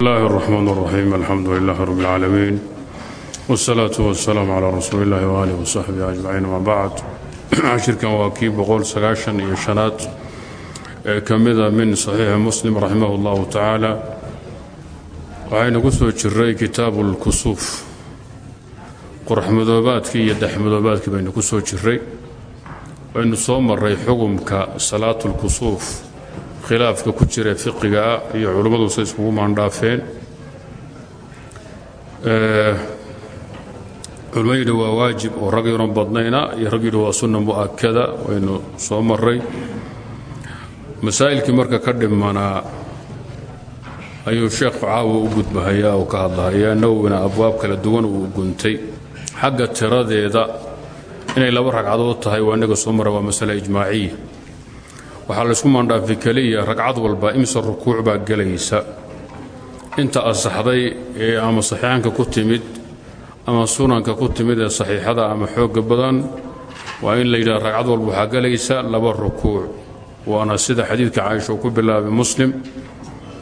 الله الرحمن الرحيم الحمد لله رب العالمين والصلاة والسلام على رسول الله وآله وصحبه أجمعين ما بعد cashirkan waa kii boqol sagaashan iyo shanaad ee ka mida min saxiixi muslim raximah اllahu tacaala waxaynu ku soo jiray kitaabu اlkusuuf qoraxmadoobaadkii iyo dexmadoobaadkii baynu ku soo jiray waynu soo maray xukumka salaatu اlkusuuf khilaafka ku jira fiqigaa iyo culimmadu say iskugu maandhaafeen. Culmo yidhi waa waajib oo rag yunan badnayna iyo rag yidhi waa sunna mu'akada waynu soo maray masaa'ilkii marka ka dhimanaa ayuu sheekhu caawa u gudbahayaa oo ka hadlahayaa nawowina abwaab kala duwan uu guntay. Xagga tiradeeda inay laba ragcadood tahay waa inaga soo maray waa masale ijmaaciya waxaa laysku maandhaafi keliya ragcad walba imse rukuuc baa gelaysa. Inta asaxday ee ama saxiixanka ku timid ama sunanka ku timid ee saxiixada ama xooga badan waa in la yidhaha ragcad walba waxaa gelaysa laba rukuuc. Waana sida xadiidka caaisha uu ku bilaabay muslim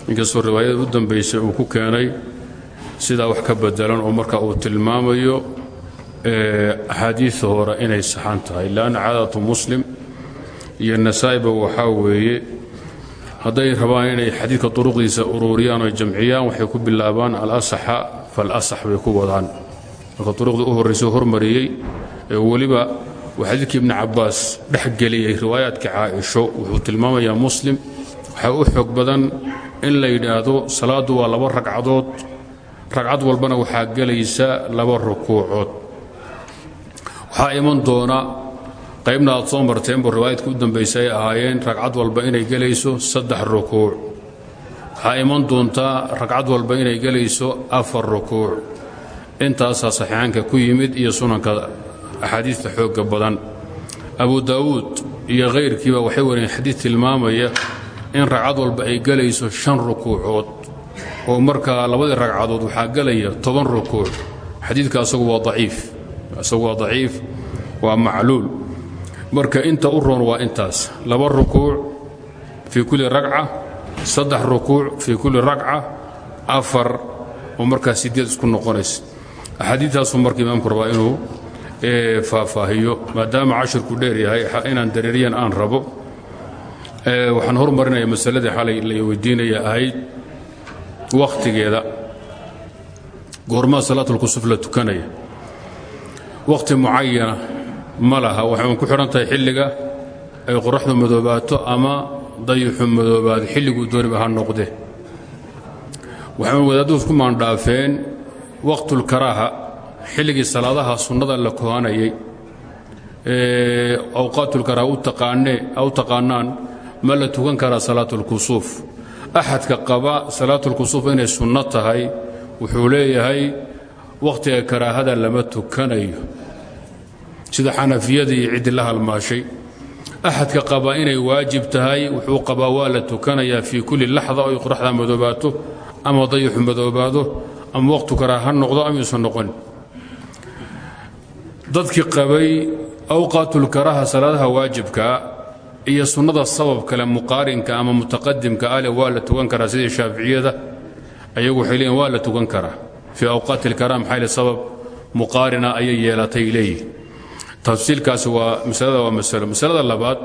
inkastoo riwaayada u dambaysay uu ku keenay sidaa wax ka bedelan oo marka uu tilmaamayo axaadiida hore inay saxan tahay. Leanna caadatu muslim iyo nasaa'iba waxaa weeye hadday rabaan inay xadiidka duruqdiisa uruuriyaan oy jamciyaan waxay ku bilaabaan alasaxa falasax bay ku wadaan. Marka duruqda u horraysa hormariyey ee weliba uu xadiidkii ibni cabbaas dhex geliyey riwaayaadka caaisho wuxuu tilmaamayaa muslim waxaa u xoog badan in la yidhaahdo salaaddu waa laba ragcadood ragcad walbana waxaa gelaysa laba rukuucood. Waxaa iman doona qaybna aad soo marteenbu riwaayadka u dambaysa ay ahaayeen ragcad walba inay gelayso saddex rukuuc. Waxaa iman doontaa ragcad walba inay gelayso afar rukuuc. Intaasaa saxiixaanka ku yimid iyo sunanka axaadiista xoogga badan. Abu daa'uud iyo khayrkiiba waxay wariyeen xadiid tilmaamaya in ragcad walba ay gelayso shan rukuucood. Oo markaa labadii ragcadood waxaa gelaya toban rukuuc. Xadiidka asagu waa daciif. Waa daciif waa macluul marka inta u roon waa intaas. Laba rukuuc fii kulli ragca saddex rukuuc fii kulli ragca afar oo markaa sideed isku noqonaysa. Axaadiidtaasuu marka imaamku rabaa inuu faahfaahiyo maadaama cashirku dheer yahay inaan dareeriyan aan rabo. Waxaan hormarinaya masaladii xalay la weydiinaya ahayd wakhtigeeda goormaa salaatulkusuf la tukanaya. Wakhti mucayana ma laha. Waxay ku xidhan tahay xilliga ay qoraxdu madoobaato ama dayixu madoobaado. Xilliguu dooniba ha noqde. Waxay wadaaddu isku maandhaafeen waqtulkaraaha xilligii salaadaha sunnada la kohanayay ee awqaatulkaraaha u taqaanaan ma la tukan karaa salaatulkusuuf axadka qaba salaatulkusuuf inay sunno tahay wuxuu leeyahay wakhtiga karaahada lama tukanayo sida xanafiyada iyo ciddii la halmaashay. Axadka qaba inay waajib tahay wuxuu qabaa waa la tukanayaa fii kulli laxda oy qoraxda madoobaato ama dayixu madoobaado ama waqtu karaa ha noqdo ama yuusan noqonin dadkii qabay awqaatulkaraha salaadaha waajibkaa iyo sunnada sabab kale muqaarinka ama mutaqadimka ale waa la tukan karaa sidii shaaficiyada ayagu waxay leeyiin waa la tukan karaa. Fii awqaati sabab muqaarina ayay yeelatay leeyihiin tafsiilkaasi waa masalada waa masalo. Masalada labaad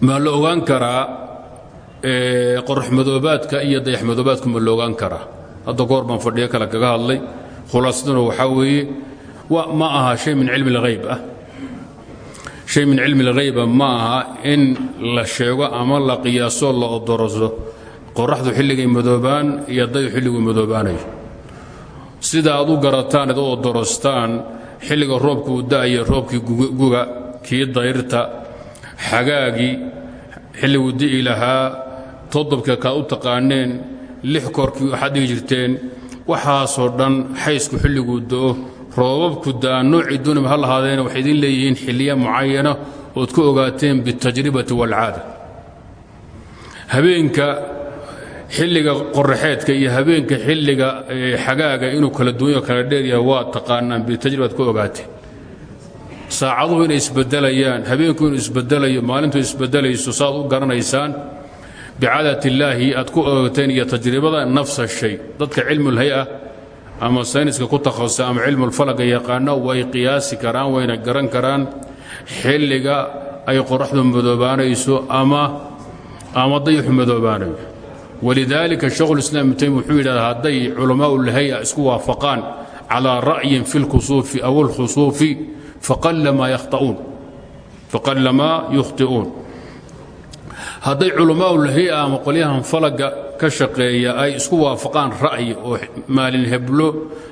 ma la ogaan karaa qoraxmadoobaadka iyo dayaxmadoobaadka ma la ogaan karaa hadda goor baan fadhiyo kale kaga hadlay. Khulaasaduna waxaa weeye ma aha shay min cilmi اlhayb ah. Shay min cilmi اlghayba ma aha in la sheego ama la qiyaaso la odoroso qoraxdu xilligay madoobaan iyo dayu xilliguu madoobaanayo sida aad u garataan id u odorostaan xilliga roobka uu da'aya roobkii guga kii dayrta xagaagii xilliguu di'i lahaa todobka kaad u taqaaneen lix koorkii waxaad dhigi jirteen waxaasoo dhan xaysku xilliguu da'o. Roobabku da'a noocii dooniba ha lahaadeena waxay idin leeyihiin xilliya mucayana ood ku ogaateen bitajribati waalcaada habeenka xilliga qoraxeedka iyo habeenka xilliga xagaaga inuu kala duwanyo kala dheeryahay waa taqaanaan bitajribaad ku ogaateen saacaduhu inay isbedelayaan habeenku inuu isbedelayo maalintu isbedelayso saaad u garanaysaan bicaadat illaahi aad ku ogateen iyo tajribada nafsa shay. Dadka cilmulhay-a ama sayniska ku takhasusa ama cilmulfalaga yaqaano way qiyaasi karaan wayna garan karaan xilliga ay qoraxdu madoobaanayso ama ama dayixu madoobaanayo walidaalika shaekhulislaam ibnu taymiya wuxuu yidhahdaa hadday culamaau lhay-a isku waafaqaan calaa ra'yin fi lkusuufi aw alkhusuufi faqalamaa yukhti'uun hadday culamaau lhay-a ama qolyahan falaga ka shaqeeya ay isku waafaqaan ra'yi oo maalin heblo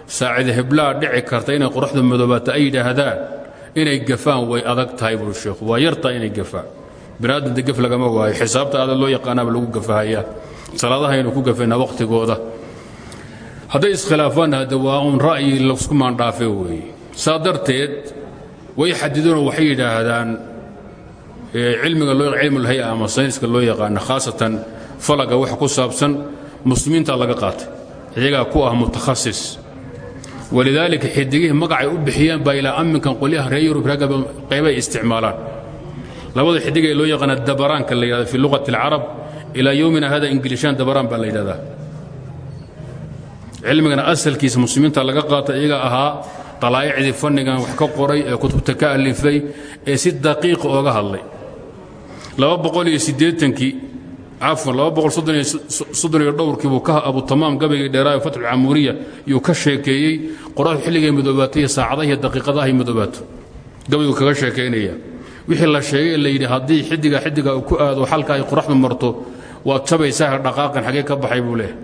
saacid heblaa dhici karta inay qoraxdu madoobaata ay yidhaahdaan inay gafaan way adag tahay buu sheekhu waa yartaa inay gafaan binaadamta gef lagama waayo xisaabta aada loo yaqaanaaba lagu gafahayaa salaadahaynu ku gafaynaa wakhtigooda hadday iskhilaafaanna hadde waa uun ra'yi la isku maandhaafe weeye. Saa darteed way xadideenoo waxay yidhaahdaan cilmiga cilmulhay-a ama sayniska loo yaqaano khaasatan falaga wax ku saabsan muslimiinta laga qaatay. Iyagaa ku ah mutakhasis. Walidaalika xidigihii magacay u bixiyeen baa ilaa amminkan qolyaha reer yurub galbeed qaybay labada xidig loo yaqaana dabaraanka la yidhahda fi luqati alcarab ilaa yowmina hada ingiliishaan dabaraan baa la yidhahdaa. Cilmigana asalkiisa muslimiinta laga qaata iyaga ahaa dalaa'icdii fannigan wax ka qoray ee kutubta ka alifay ee si daqiiqa ooga hadlay. Kii cafwan iyo dhowrkiibuu ka abutamaam gabaygii dheeraayo fatxulcamuuriya yuu ka sheekeeyey qoraxdu xilligay madoobaatay iyo saacadaha iyo daqiiqadaha ay madoobaato gabayguu kaga sheekaynaya wixii la sheegay la yidhi haddii xiddiga uu ku aado xalka ay qoraxdu marto waad jabaysaa dhaqaaqan xagee ka baxay buu leehay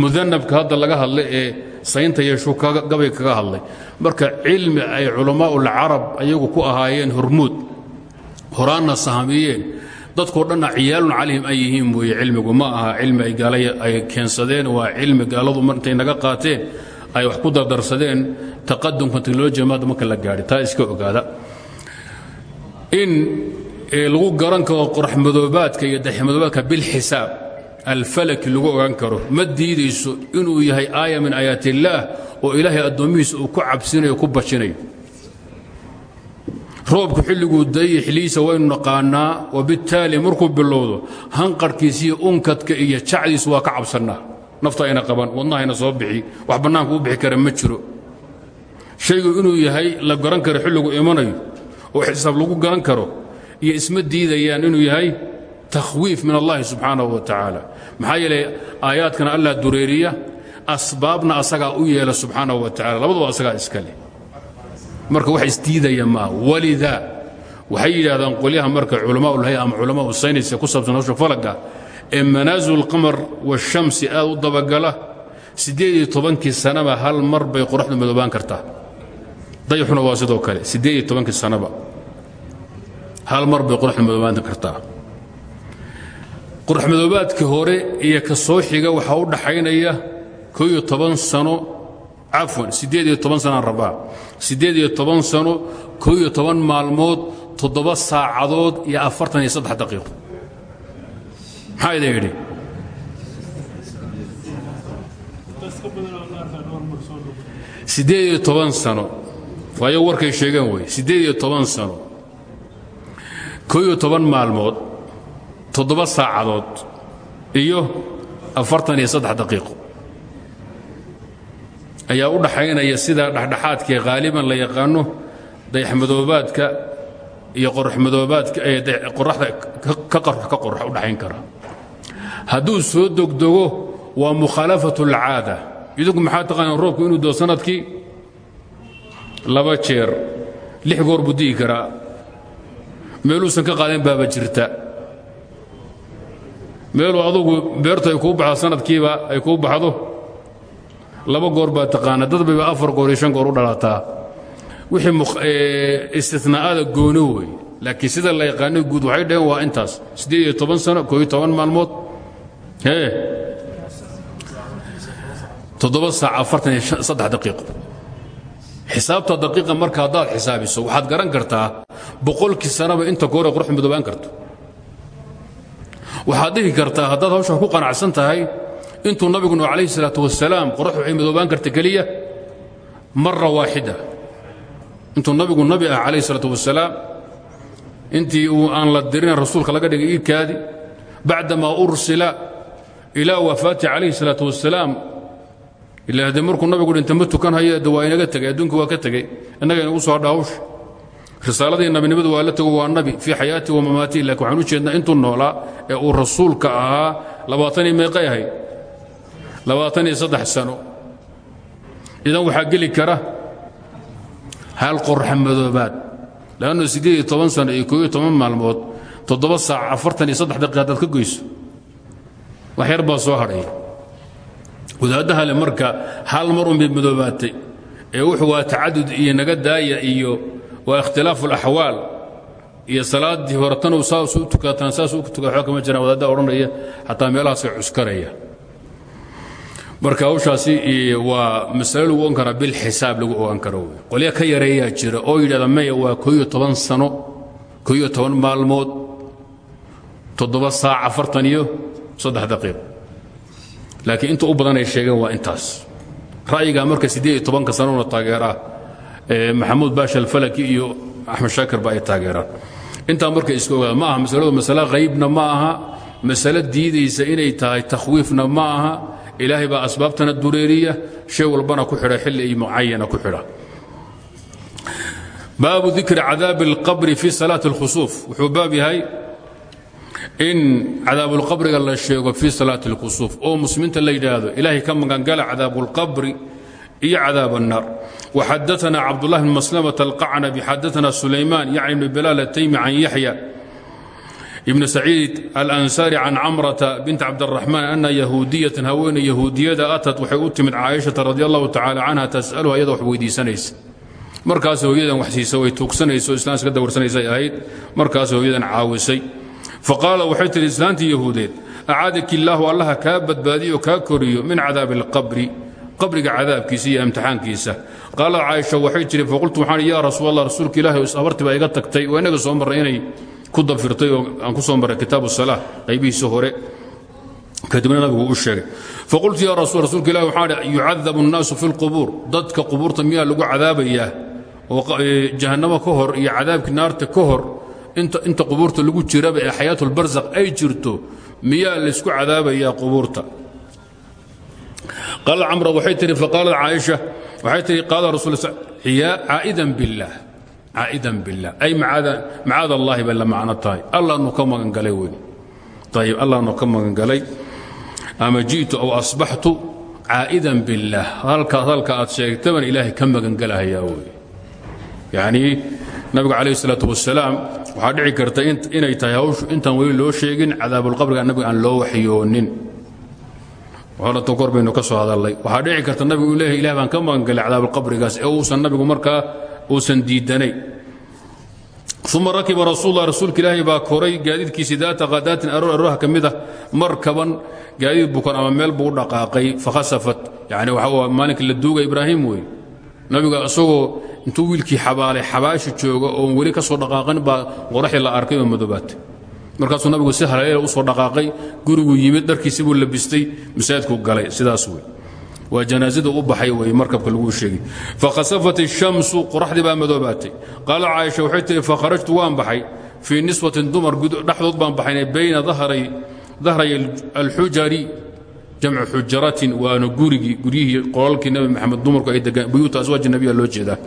mudanabka hadda laga hadlay ee saynta yeeshuu gabay kaga hadlay. Marka cilmi ay culamaaulcarab ayagu ku ahaayeen hormuud horaanna sahamiyeen. Dadkoo dhanna ciyaalun calayhim ay yihiin weeye cilmigu ma aha cilmi ay gaala ay keensadeen waa cilmi gaaladu intay naga qaateen ay wax ku dardarsadeen taqadumka teknolojiya maadda marka la gaadhay taa iska ogaada. In lagu garan karo qoraxmadoobaadka iyo daxmadoobaadka bilxisaab alfalaki lagu ogaan karo. Ma diidayso inuu yahay aaya min aayaat oo ilaahay addoommihiisa uu ku cabsinayo ku bajinayo roobku xilliguu dayay xilihiisa waynu naqaanaa wabittaali markuu bilowdo hanqarhkiisa iyo unkadka iyo jacdiisu waa ka cabsannaa. Nafta ayna qaban wadnahayna soo bixi wax bannaanku u bixi kara ma jiro. Shaygu inuu yahay la garan karo xilligu imanayo oo xisaab lagu garan karo iyo isma diidayaan inuu yahay takhwiif min allahi subxaanahu wa tacaala. Maxaa yeelay aayaadkana allah dureeriya asbaabna asagaa u yeela subxaanahu wa tacala labaduba asagaa iska leh. Marka wax isdiidaya maaha walidaa waxay yidhahdaan qolyaha marka culamaa'ulhay ama culamaa'u saynis ee ku saabsan hawsha falaga ee manaasil alqamar waashamsi aad u dabagala siddeed iyo tobankii sanaba hal mar bay qoraxdu madoobaan kartaa. Dayaxuna waa sidoo kale siddeed iyo tobankii sanaba hal mar bay qoraxdu madoobaan kartaa. Qoraxmadoobaadka hore iyo ka soo xiga waxaa u dhaxaynaya koo iyo toban sano cafwan siddeed iyo toban sanaan rabaa siddeed iyo toban sano koo iyo toban maalmood toddoba saacadood iyo afartan iyo saddex daqiiqo. Maxaa idin yidhi? Siddeed iyo toban sano. Waayo warkay sheegeen wey siddeed iyo toban sano koo iyo toban maalmood toddoba saacadood iyo afartan iyo saddex daqiiqo. Ayaa u dhaxaynaya sida dhexdhexaadkee haaliban la yaqaano dayaxmadoobaadka iyo qoraxmadoobaadka ee qoraxda ka qarx ka qorx u dhaxayn kara. Hadduu soo dogdogo waa mukhaalafatu alcaada idinku maxaa taqaanaan roobku inuu doo sannadkii laba jeer lix goor buu di'i karaa meeluusan ka qaadeen baaba jirta. Meeluu adugu beertu ay kuu baxdo sanadkiiba ay kuu baxdo. Laba goor baa taqaana dad bayba afar goor iyo shan goor u dhalataa wixii istinaa'ada goono wey laakiin sida la yaqaano guud waxay dhaheen waa intaas. Siddeed iyo toban sano koo iyo toban maalmood? Ee toddoba saac afartan iyo saddex daqiiqo. Xisaabta daqiiqa marka haddaad xisaabiso waxaad garan kartaa boqolkii sanaba inta gooree qurux madoobaan karto. Waxaad dhihi kartaa haddaad hawshaa ku qanacsan tahay intuu nabigu nu calayhi salaatu wasalaam qorax waxay madoobaan karta keliya mara waaxida. Nabigu nabi ah calayhi salaatu wasalaam intii uu aan la dirin rasuulka laga dhigay iidkaadi bacdamaa ursila ilaa wafaati calayhi salaatu wasalaam ila haddee markuu nabigu dhinta ma tukan hayo de waa inaga adduunka waa ka tegey innaga inagu soo hadha risaaladii nabinimadu waa la tego waa nabi. Fii xayaatihi wa mamaatihi laakiin waxaan u jeednaa intuu noolaa ee uu rasuulka ahaa labaatanii meeqay ahayd? Labaatan iyo saddex sano. Idan waxaa geli kara hal qorxa madoobaad. Lannu siddeed iyo toban sano iyo koob iyo toban maalmood toddoba saac afartan iyo saddex daqiiqa haddaad ka goyso. Wax yar baa soo hadhaya wadaaddaha marka hal mar unbay madoobaatay ee wuxuu waa tacadud iyo naga daaya iyo waa ikhtilaafu alaxwaal iyo salaaddii hore tanu saas u tukataan saas u tukata waxba kama jiraan wadaadda odhanaya xataa meelahaasay cuskaraya. Marka hawshaasi waa masalo lagu ogan karaa bilxisaab lagu ogan karo. Wey qolya ka yareeyaa jira oo yidhahda maya waa kooiyo toban sano kooiyo toban maalmood toddoba saac afartan iyo saddex daqiiq. Laakiin inta u badan ay sheegeen waa intaas. Ra'yigaa maxamuud baasha alfalaki iyo axmed shaakir ba ay taageeraan intaa marka iska ogaada ma aha masaladu masale haybna ma aha masale diidaysa inay tahay takhwiifna ma aha ilaahay baa asbaabtana dureeriya shay walbana ku xidha xilli iyo mucayana ku xidha baabu dikri cadaabi اlqabri fi salaati اlkhusuuf wuxuu baab yahay in cadaabulqabriga la sheego fii salaati اlkusuuf oo muslimiinta la yidhaahdo ilaahay ka magangala cadaabuاlqabri iyo cadaab الnaar وxadaثna cabdالlah bn maslmة الqacnabi xadaثna sulayman yacni bn bilaal الtaymi can yaxya ibn saciid alansari can camrata bint cabdالraxmaan ana yahuudiyatan haweeney yahuudiyada atat waxay u timid caaishata radi allahu tacala canha tas'aluha iyadoo wax weydiisanaysa markaas hooyadan wax siisa way tuugsanayso islaan iska dawarsanaysay ahayd markaas hooyadan caawisay faqaala waxay tihi islaantii yahuudeed acaadaki illaahu allaha kaa badbaadiyo kaa koriyo min cadaabi اlqabri qabriga cadaabkiisa iyo imtixaankiisa. Qaalad caaisha waxay tiri faqultu waxaan yaa rasuul allah rasuulka ilaahi abartii baa iga tagtay. Oo inaga soo marray inay ku dabfirtay oo aan ku soo marray kitaabu salaa qaybihiisa hore. Kadibna nabigu u sheegay faqultu yaa rasuul rasuulka ilahi waxaan yucadabu annaasu fi lqubuur dadka qubuurta miyaa lagu cadaabayaa oo jahannamo ka hor iyo cadaabkii naarta ka hor inta qubuurta lagu jiraba ee xayaatulbarzaq ay jirto miyaa laysku cadaabayaa qubuurta? qaal camra waxay tihi faqaalat caaisha waxay tihi qaala rasul caa'idan billaah caa'idan billah. Ay macaada allahi bay la macno tahay. Allaanu ka magangalay weyn. Ayib allaanu ka magangalay ama ji'tu aw asbaxtu caa'idan billaah halkaas halka aad sheegtaban ilaahay ka magangalahayaa wey yacnii nabigu calayh isalaatu wasalaam waxaa dhici karta inay tahay hawshu intaan weli loo sheegin cadaabulqabriga nabiga aan loo waxyoonin horata kor baynu ka soo hadallay. Waxaa dhici karta nabigu uu leeyahay ilah baan ka magangalay cadaabulqabrigaas ee uusan nabigu markaa uusan diidanay. Uma rakiba rasuullah rasuulka ilaahay baa koray gaadiidkiisii daata qadaatin aroor arooha ka ah markaban. Gaadiid bukan ama meel buu u dhaqaaqay fakhasafat yani waxa maalinka la duuga ibraahim wey nabiga isagoo intuu wiilkii xabaalay xabaashi jooga oon weli ka soo dhaqaaqin baa qoraxdii la arkay oo madoobaatay markaasuu nabigu si haleela u soo dhaqaaqay guriguu yimid dharkiisi buu labistay masaajidkuu galay. Sidaas wey waa janaasada u baxay wey markabka laguu sheegay. Fakhasafat الshamsu qoraxdii baa madoobaatay. Qaala caaisha waxay tihi fakharajtu waan baxay. Fii niswatin dumar dhexdood baan baxaynay bayna dahray alxujari jamcu xujaratin waana gurigii guryihii qolalkii nabi maxamed dumarku ay degaan buyuuta aswaaji nabiya loo jeedaa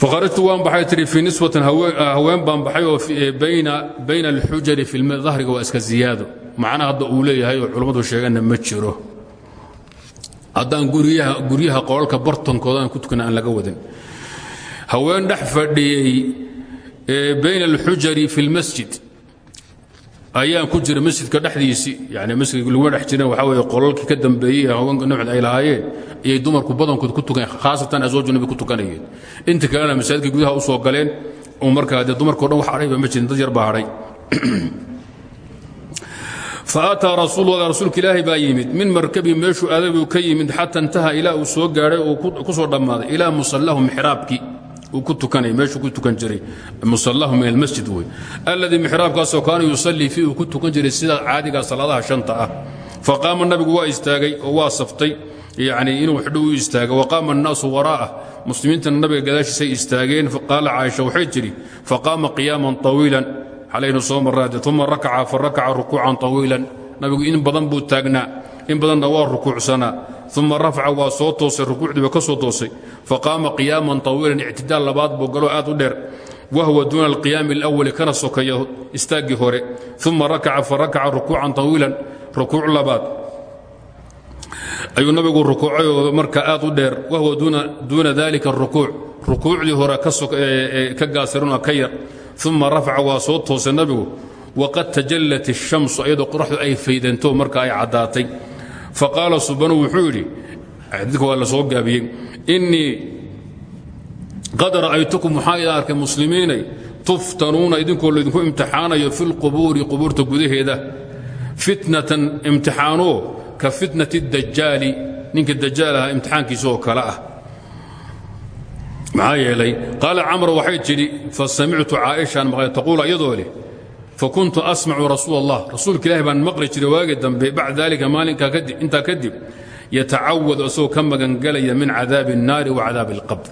fakharajtu waan baxay tihi fii niswatin haween baan baxay oo bayna alxujari fi dahriga waa iska ziyaado. Macna hadda uu leeyahay oo culammadu sheeganna ma jiro. Haddaan guryaha qolalka bartankooda aan ku tukana aan laga wadin. Haween dhex fadhiyey bayna alxujari fi lmasjid ayaan ku jira masjidka dhexdiisii yani masjidka laguma dhex jirin waxaa weeye qolalkii ka dambeeyey haweenka nabcd ay lahaayeen ayay dumarku badankood ku tukan khaasatan aswaaju nabi ku tukanayeen. Inta kalena masaajidka gudaha u soo galeen oo markaa dee dumarkao wax hadhayba ma jirin dad yar baa hadhay faaataa rasuul rasuulka ilaahi baa yimid min markabi meeshuu aaday buu ka yimid xata intaha ilaa uu soo gaadhay oo ku soo dhammaaday ilaa musallahu mixraabkii uu ku tukanay meeshuu ku tukan jiray musallahu min almasjid wey alladii mixraabkaasoo kaana yusallii fii uu ku tukan jiray sida caadiga salaadaha shanta ah. Faqaama nabigu waa istaagay oo saftay yacni inuu xidho u istaaga waqaama annaasu waraa'ah muslimiintana nabiga gadaashiisay istaageen. Qaala caaisha waxay tidhi faqaama qiyaaman طawiilan xalaynu soo marraade uma rakaca fa rakaca rukuucan طawiilan nabigu in badan buu taagnaa in badanna waa rukuucsanaa uma rafaca waa soo toosay rukuucdiiba ka soo toosay faqaama qiyaaman طawiilan ictidaal labaad buu galoo aad u dheer wahwa duuna alqiyaami اlأwali kana sokeeya istaaggii hore uma rakaca fa rakaca rukuucan طawiilan rukuuc labaad ayuu nabigu rukuucay oo marka aad u dheer wahwa duuna dalika rukuuc rukuucdii hore ka gaasiruna ka yar uma rafaca waa soo toosay nabigu waqad tajallat الshamsu ayadoo qoraxdu ay faydanto marka ay caddaatay faqaala subanu wuxuu yidhi xadiidka waa la soo gaabiyey innii qad ra'aytukum waxaa idin arkay muslimiinay tuftanuuna idinkoo laydinku imtixaanayo fi lqubuuri qubuurta gudaheeda fitnatan imtixaanoo ka fitnati dajaali ninka dajaal ahaa imtixaankiisa oo kale ah. Maxaa yeelay qaala camr waxay tidhi fasamictu caaishaan maqlay taquula iyadoo leh fakuntu asmacu rasuul allah rasuulka ilahi baan maqli jiray waagii dambe bacda dalika maalinkaa kadib intaa kadib yatacawadu asagoo ka magangelaya min cadaabi الnaari wa cadaabi اlqabr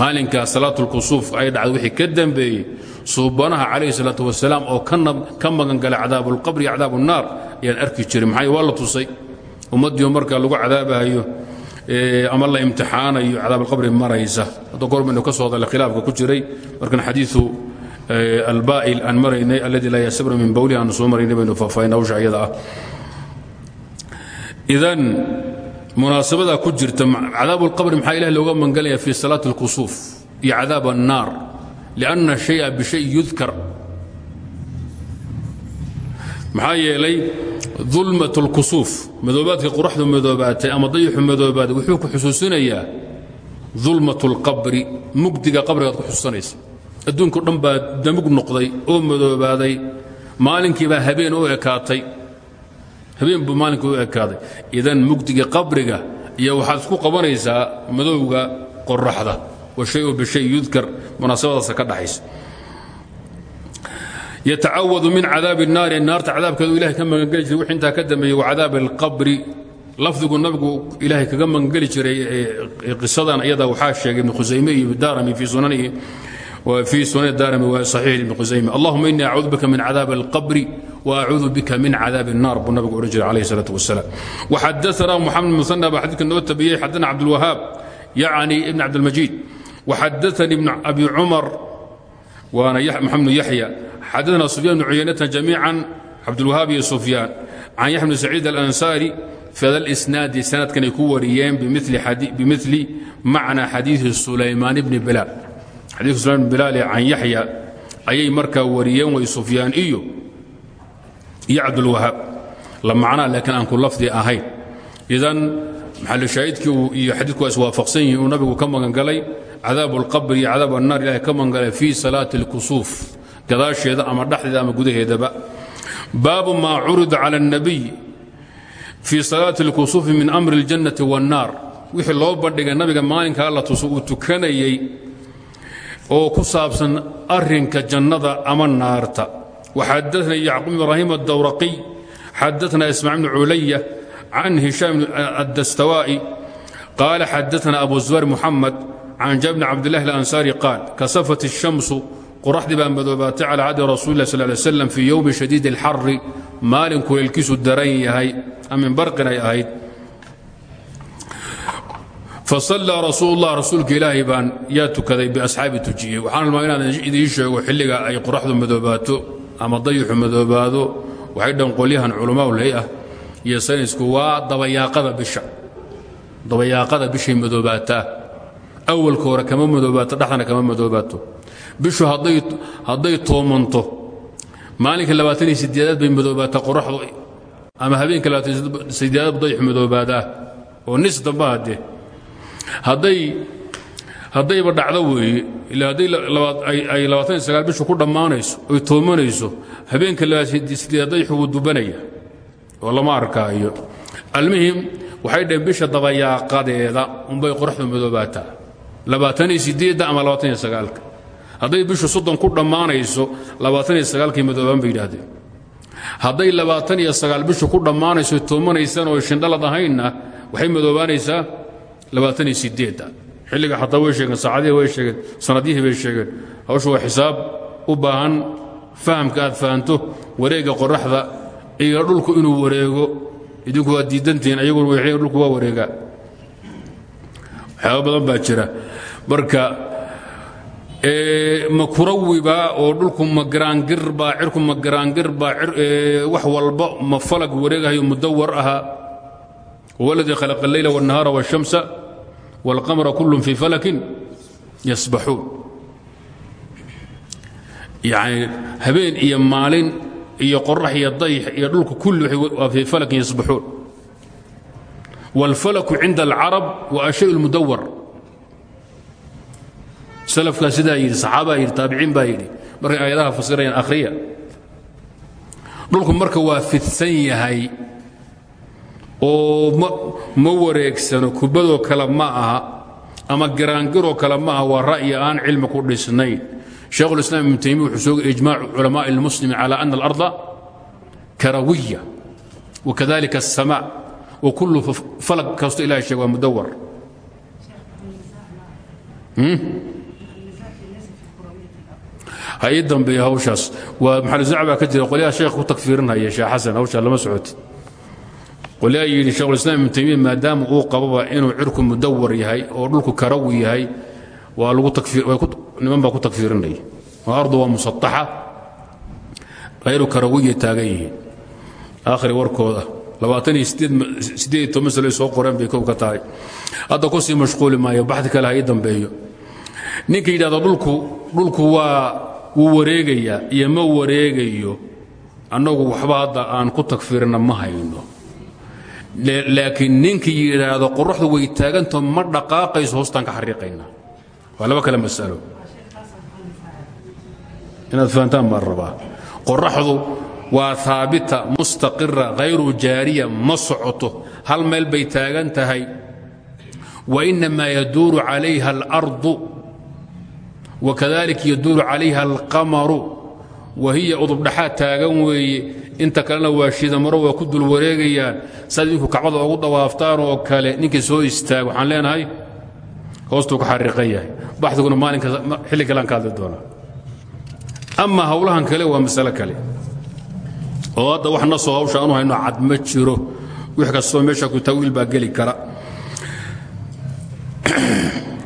maalinkaa salaatu lkusuuf ay dhacday wixii ka dambeeyey suubanaha calayhi salaatu wasalaam oo ka magangalay cadaabu اlqabr iyo cadaabu الnaar ayaan arki jiray maxaa waa la tusay ummaddiio markaa lagu cadaabahayo ama la imtixaanayo cadaab alqabri maraysa hadda goor baynu ka soo hadalla khilaafka ku jiray markan xadiiu albaa'il aan maraynay alladii laa yastabru min bawlihi aanu soo maraynay baynu faahfaahin hawsha ayada ah idan munaasabada ku jirta cadaab اlqabri maxaa ilahi looga mangalaya fi salaati اlkusuuf iyo cadaab الnaar liأnna shaya bishay yudkar maxaa yeelay dulmat اlkusuuf madoobaadka qoraxdu madoobaatay ama dayixu madoobaaday wuxuu ku xusuusinayaa dulmat اlqabri mugdiga qabrigaad ku xusuusanaysa adduunko dhan baa damug noqday oo madoobaaday maalinkiibaa habeen u ekaatay. Habeen buu maalinkii u ekaaday. Idan mugdiga qabriga iyo waxaad isku qabanaysaa madowga qoraxda wa shay-u bishay yudkar munaasabadaasa ka dhaxaysa. Yatacawadu min cadaabi اnaari naarta cadaabkeedu ilahay ka magangeli jiray. Wux intaa ka dambeeyey wacadaab اlqabri lafdigu nabigu ilaahay kaga magangeli jiray qisadan iyadaa waxaa sheegay ibn khusayme iyo darami في سنن الدارمي وصحيح ابن خزيمة اللهم إني أعوذ بك من عذاب القبر وأعوذ بك من عذاب النار بالنبي رجل عليه الصلاة والسلام وحدثنا محمد المثنى بحديث النوت بيه حدثنا عبد الوهاب يعني ابن عبد المجيد وحدثني ابن أبي عمر وأنا يح محمد يحيى حدثنا سفيان بن عيينة جميعا عبد الوهاب سفيان عن يحيى بن سعيد الأنصاري في هذا الإسناد سند كان يكون وريان بمثل حديث بمثل معنى حديث سليمان بن بلال xadiiku sulaim bin bilaal can yaxya ayay markaa wariyeen way sufyaan iyo iyo cabdulwahaab la macnaa laakiin aan ku lafdi ahayn idan maxalushaahidkii iyo xadiidku waa iswaafaqsan yihin uu nabigu ka magangalay cadaabu alqabri iyo cadaab annaar ilahay ka magangalay fii salaati اlkusuuf gadaasheeda ama dhexdeeda ama gudaheedaba baabu maa curida cala الnabiy fii salaati اlkusuufi min amri اljannati waاnnaar wixii loo bandhigay nabiga maalinka alla tuso uu tukanayey oo ku saabsan arinka jannada ama naarta waxadaثna yacquub ibraahim الdawraqiy xadaثna ismaaciil bn culaya can hishaam addastawaa'i qaala xadaثna abu zubayr muxamed can jaabir bn cabdillahi اlansaari qaal kasafat الshamsu qoraxdii baa madoobaatay calى cadi rasuuli lah sal lay slam fii yowmi shadiid اlxari maalin kuleelkiisu daran yahay amin barqin ay ahayd fasallaa rasuul lah rasuulka ilaahay baan yaa tukaday biasxaabi tujiyey. Waxaan almaa inaan idiin sheego xilliga ay qoraxdu madoobaato ama dayixu madoobaado waxay dhan qolyahan culamaau ley ah iyo saynisku waa dabayaaqada bisha. Dabayaaqada bishay madoobaataa awalka hore kama madoobaato dhexdana kama madoobaato bishu hadday toomanto maalinka labaatan iyo sideedaad bay madoobaataa qoraxdu ama habeenka labaatan sideedaad dayixu madoobaadaa oo nis damba haddee hadday haddayba dhacdo weeye ila hadday ay labaatan sagaal bishu ku dhammaanayso oy toomanayso habeenka labaasideed dayxu wuu dubanaya oo lama arkaayo. Almuhim waxay dhaheen bisha dabayaaqadeeda unbay qoraxdu madoobaataa labaatan iyo ama labaatan sagaalka. Hadday bishu soddon ku dhammaanayso labaatan iyo sagaalkii madoobaan bay yidhaahdeen. Hadday labaatan iyo sagaal bishu ku dhammaanayso toomanaysan oo shindhalad ahaynna waxay madoobaanaysaa labaatan iyo sideedda. Xilliga xataa way sheegeen saacadihii way sheegeen sanadihii bay sheegeen. Hawshu waa xisaab u baahan fahamka aad fahanto wareegga qoraxda iyo dhulku inuu wareego. Idinku waa diidantihiin ayaguna w dhulku waa wareegaa. Waxyaaba badan baa jira. Marka ma kurawibaa oo dhulku ma garaangirbaa cirku ma garaangirbaa wax walba ma falag wareegahayo mudawar ahaa huwa aladii khalaqa alleyla wاlnahaara wاshamsa wاlqamra kullun fii falakin yasbaxuun yani habeen iyo maalin iyo qorax iyo dayx iyo dhulku kulli waa fii falakin yasbaxuun wاlfalaku cinda alcarab wa ashay اlmudawar salafkaa sidaa yidhi saxaabaa yidhi taabiciin baa yidhi markay aayadaha fasirayaan akhriya dhulku marka waa fidsan yahay oo ma wareegsano kubadoo kale ma aha ama garaangiroo kale ma aha waa ra'yi aan cilmi ku dhisnayn shaekhulislaam ibnu taymiya wuxuu soo ijmaacu culamaaءi اlmuslimi cala ana alarda karawiya wakadalika الsama wa kullu falag kasto ilahay sheeg waa mudawar ha ii dambeeya hawshaas waa maxalusac baa ka jira qolyaha sheekh ku takfiirinhaya sheekh xasan hawshaa lama socoti qolyaa yidhi shekhulislaam ibnu taymiya maadaama uu qababa inuu cirku mudawar yahay oo dhulku karawi yahay waa lagu niman baa ku takfiirinaya oo ardu waa musataxa hayru karawiya taagan aakhri warkooda toban salo soo qoreen bay ka tahay. Hadda ku sii mashquuli maayo baxdi kale ha dambeeyo. Ninka yidhahda dhulku dhulku waa wuu wareegayaa iyo ma wareegayo annagu waxba hadda aan ku tagfiirna ma hayno laakiin ninkii yidhaahdo qoraxdu way taagantaho ma dhaqaaqayso hoostaan ka xariiqayna. Waa laba kale masalo. Inaad fahantaan baan rabaa. Waa haabita mustaqira hayru jaariya ma socoto. Hal meel bay taagan tahay. Wa inamaa yaduuru calayha alardu wakadalika yaduuru calayha alqamaru. Wa hiya udubdhaxaad taagan weeye inta kalena waa shidamaro waa ku dul wareegayaan. Saad idinku kacbada ogu dawaaftaan oo kale ninkii soo istaag waxaan leenahay hoostuu ka xariiqan yahay. Baxdiguna maalinka xilli kalean ka hadli doonaa ama howlahan kale waa masale kale. Oo hadda wax nasoo hawsha anu hayno cad ma jiro. Wix kastoo meesha ku tawiil baa geli kara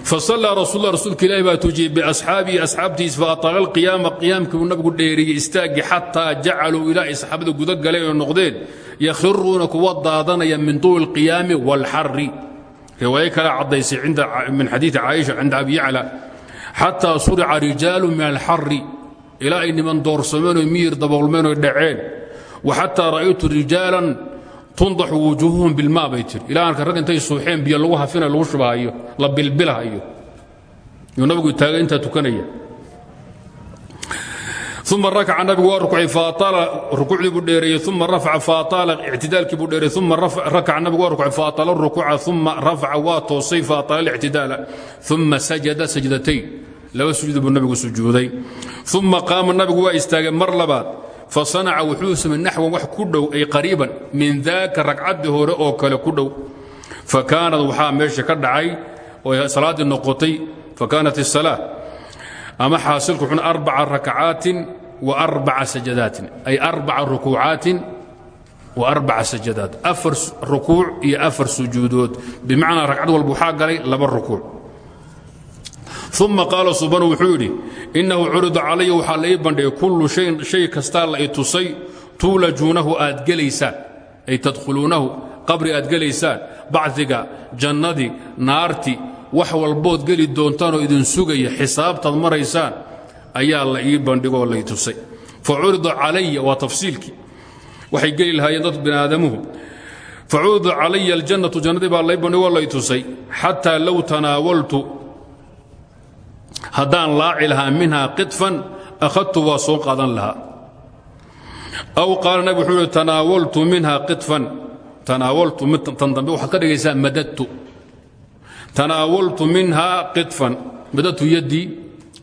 fasallaa rasuul rasuulka ilaahi baa tujiyey biasxaabihi asxaabtiis faataala alqiyaama qiyaamkii buu nabigu dheeriyey istaaggii xataa jacaluu ilaa ay saxaabada guda galeen oo noqdeen yakhiruuna kuwa daadanaya min tuuli alqiyaami waalxari riwaayo kale caddaysay min xadiidi caaisha cinda abi yacla. Xataa surica rijaalu min alxari ilaa ay niman doorsameen oo miyir daboolmeen oo dhaceen. Wa xataa ra'aytu tundaxu wujuuhuhum bilmaa bay tiri ilaa arka rag intay suuxeen biyo lagu hafinayo lagu shubahayo la bilbilahayo yuu taaga intaa tukanaya. Uma rakaca nabigu waa rukucay rukuucdii buu dheereeyey uma rafaca faaaala ictidaalkii buu dheereeyey uma rakaca nabigu waa rukucay faataala rukuuca uma rafaca waa toosay faataala ictidaala uma sajada sajdatayn laba sujuud buu nabigu sujuuday. Uma qaama nabigu waa istaagay mar fasanaca wuxuu samay naxwan wax ku dhow ay qariiban min daaka ragcaddii hore oo kale ku dhow. Fa kaanad waxaa meesha ka dhacay oo salaaddii noqotay fa kaanat الsalaa ama xaasilku xun arbaca rakcaatin wa arbaca sajadaatin ay arbaca rukuucaatin wa arbaca sajadaat afar rukuuc iyo afar sujuudood. Bimacnaa ragcad walba waxaa galay laba rukuuc uma qaala subanu wuxuu yidhi innahu curida calaya waxaa la ii bandhigay kullu shayin shay kastaa la i tusay. Tuulajuunahu aad gelaysaan. Ay tadkhuluunahu qabri aad gelaysaan. Bacdiga jannadii naarti wax walbood geli doontaanoo idin sugaya xisaabtaad maraysaan ayaa la ii bandhigoo lay tusay. Fa curida calaya waa tafsiilkii. Waxay geli lahaayeen dad biniaadamuhu. Fa curida calaya aljannatu jannadii baa lay bandhigoo lay tusay. Xataa low tanaawaltu haddaan laaci lahaa minhaa qidfan akhadtu waa soo qaadan aw qaala nabig wuxuu uhi minha qidfan. Tanaawaltu tan dambe ka dhigaysaa madadtu. Tanaawaltu minhaa qidfan. Madadtu yaddii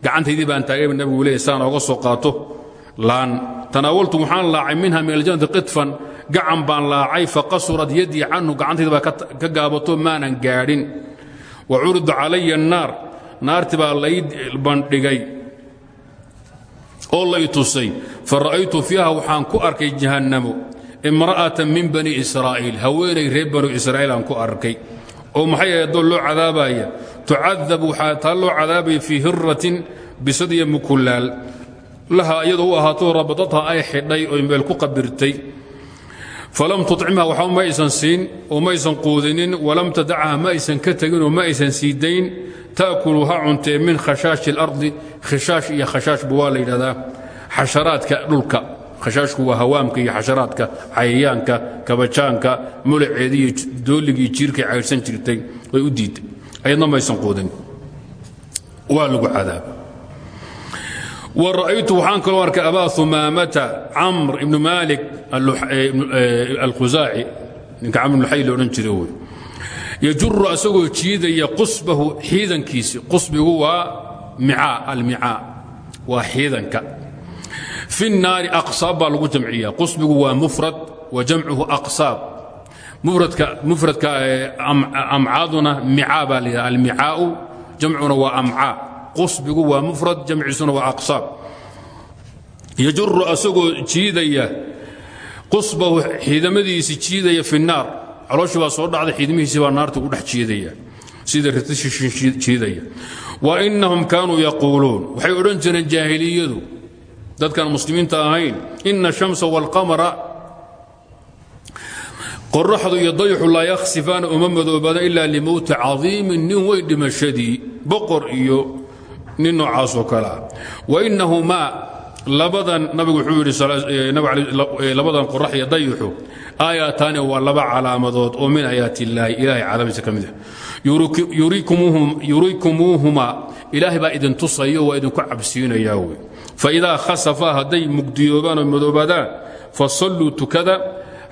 gacantaydii baan taagay ba nabigu saan ooga soo qaato. Laan tanaawaltu waxaan laacay minha min aljannati gacan baan laacay faqasurad yaddii canhu gacantayda baa ka gaabato maanan gaadhin. Wa curida calaya annaar naarti baa lay bandhigay oo lay tusay. Fa ra'aytu fiiha waxaan ku arkay jahannamo. Imra'atan min bani israa'iil. Haweenay reer banu israa'iil aan ku arkay. Oo maxay ahayd doo loo cadaabaya? Tucadab waxaa taa loo cadaabaya fii hiratin bisad iyo laha iyadoo u ahaato rabadadha ay xidhay oo meel ku qabirtay falam tucimha waxba ma aysan siin oo ma aysan quudinin. Walam tadacha ma aysan ka tegin oo ma aysan siidayn taakulu ha cuntee min khashaashi اlardi khishaash iyo khashaashbu waa la yidhahdaa. Xasharaadka dhulka. Khashaashku waa hawaamka iyo xasharaadka. Cayayaanka kabajaanka mulaceedi iyo dooligii jiirkay caydhsan jirtay way u diiday ayadna maysan quudin. Waa lagu cadaaba wara'aytu waxaan kaloo arkay abaa humaamata camr ibnu maalik alkhusaaci ninka camr luxay la odhan jira wey yajuru asagoo jiidaya qusbahu xiidankiisi. Qusbigu waa micaa almicaa waa xiidanka. Fi الnaari aqsaab baa lagu jamciya qusbigu waa mufrad wa jamcuhu aqsaab. Mufradka amcaaduna micaa baa la yidhaha. Almicaau jamcuna waa amcaa qusbigu waa mufrad jamcisuna waa aqsaab yajuru asagoo jiidaya qusbahu xiidamadiisii jiidaya fi naar calooshi soo dhacda xiidmihiisii baa naarta ugu dhex jiidaya. Sida jiidaya. Wa inahum kaanuu yaquuluun. Waxay odhan jireen jaahiliyadu dadkaan muslimiinta ahayn ina shamsa walqamara qoraxdu iyo dayxu laa yakhsifaana uma madoobaada ilaa limowti cadiimin nin weyn dhimashadii boqor iyo nin noocaasoo kale. Ah wainahumaa labadan nabigu wuxuu yidhi labadan qorax iyo dayxu aayataani waa laba calaamadood oo min aayaat illaahi ilahay calaamadiisa ka mid ah. Yurikumuuhumaa ilaahay baa idin tusayo waa idinku cabsiinayaa wey faidaa khasafaa hadday mugdiyoobaan oo madoobaadaan fasalluu tukada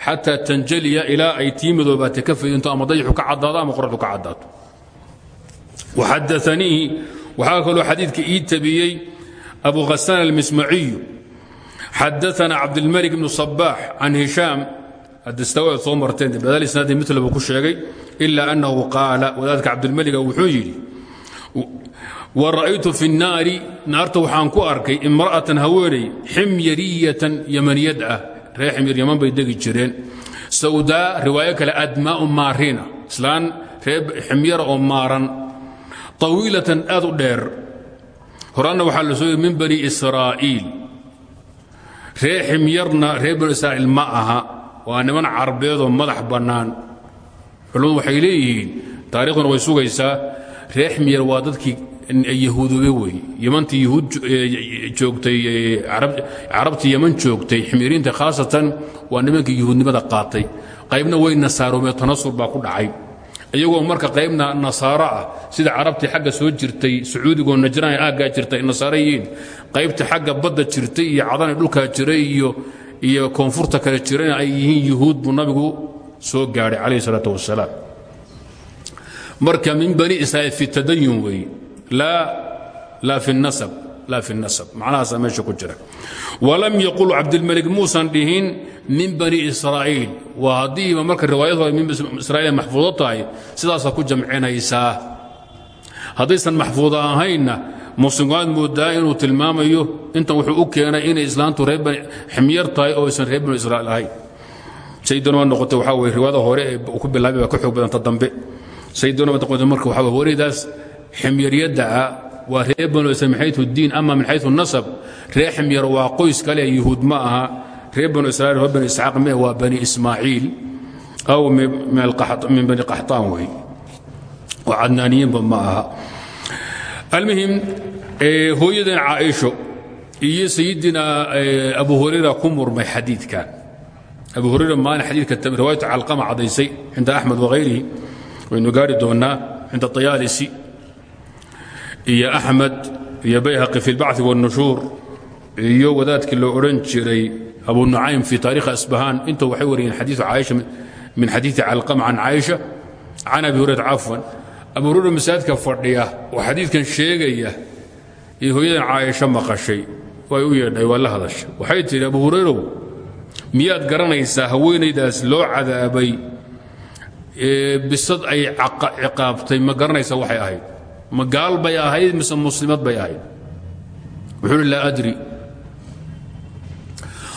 xataa tanjaliya ilaa ay tii madoobaatay ka fidinto ama dayxu ka caddaado ama qoraxdu waxaa kaloo xadiidka ii tabiyey abu khasaan almismaciyu xadaana cabdilmalik bnu sabaax can hishaam adstawaad soo marteen badaal isnaadi mila buu ku sheegay. Ila annahu qaala wadaadka cabdilmaliga wuxuu yidhi wa ra'aytu fi الnaari naarta waxaan ku arkay imra'atan haweeney ximyariyatan yamaniyad ah reer ximyar yaman bay degi jireen. Sawdaa riwaayo kale admaa'u maarina islaan reer طawiilatan aad u dheer horaanna waxaa la soo min bani israa'iil reer ximyarna reer bani israa'iil ma aha waa niman carbeedoo madax bannaan culimmadu waxay leeyihiin taarikhduna way sugaysaa reer ximyar waa dadkii yahuudoobe wey yamantii yahuud joogtay carabtii yaman joogtay ximyariinta khaasatan waa nimankii yahuudnimada qaatay qaybna way nasaaroomee tanasur baa ku dhacay iyagoo marka qaybna nasaaro ah. Sida carabtii xagga soo jirtay sacuudigoo najraan aaggaa jirtay nasaaro yihiin. Qaybta xagga badda jirtay iyo cadana dhulkaa jiray iyo iyo koonfurta kale jirana ay yihiin yuhuud buu nabigu soo gaadhay calayh salaatu wasalaam. Marka min bani israa'iil fi tadayun weeye laa fi nasab laa fi nasab. Macnahaasaa meesha ku jira. Walam yaqul cabdilmalik muusan dhihin min bani israa'iil. Waa haddiiba marka riwaayadu min israa'iil maxfuudo tahay sidaasaa ku jamcinaysaa. Haddaysan maxfuudo ahaynna muslimaad moodaa inuu tilmaamayo intan wuxuu u keenay inay islaantu ximyar tahay oo aysan reer bani israa'iil ahayn. Saydonoma noqotay waxaa weye riwaayada hore ee ku bilaabay baa ka xoog badanta dambe waa reer banu israil min xayu diin ama min xayu nasab. Reer ximyar waa qoys kale yuhuud ma aha. Reer banu israil reer banu isxaaq mee waa bani ismaaciil. Aw min bani qaxtaan wey oo cadnaaniyiinba ma aha. Almuhim hooyadana caaisho iyo sayidina abu hurayra ku murmay xadiidkan. Abu hurayra maalin xadiidka riwaayatu calqama cadaysay cinda axmed wakhayrihi waynu gaari doonnaa cinda tayaalisi iyo axmed iyo bayhaqi fi اlbacثi wالnushuur iyo wadaadkii loo odhan jiray abu nucaym fi taarikhi asbahaan inta waxay wariyeen xadiiu caaisha min xadiiثi calqama can caaisha can abi hurayra cafwan abu hurayra masaajidka fadhiya oo xadiidkan sheegaya iyo hooyadan caaisho maqashay way u yeedhay waa la hadashay waxay tidhi abu hurayrow miyaad garanaysaa haweenaydaas loo cadaabay bisad ay ciqaabtay ma garanaysaa waxay ahayd Ma gaal bay ahayd mise muslimad bay ahayd? Wuxuu hi adri.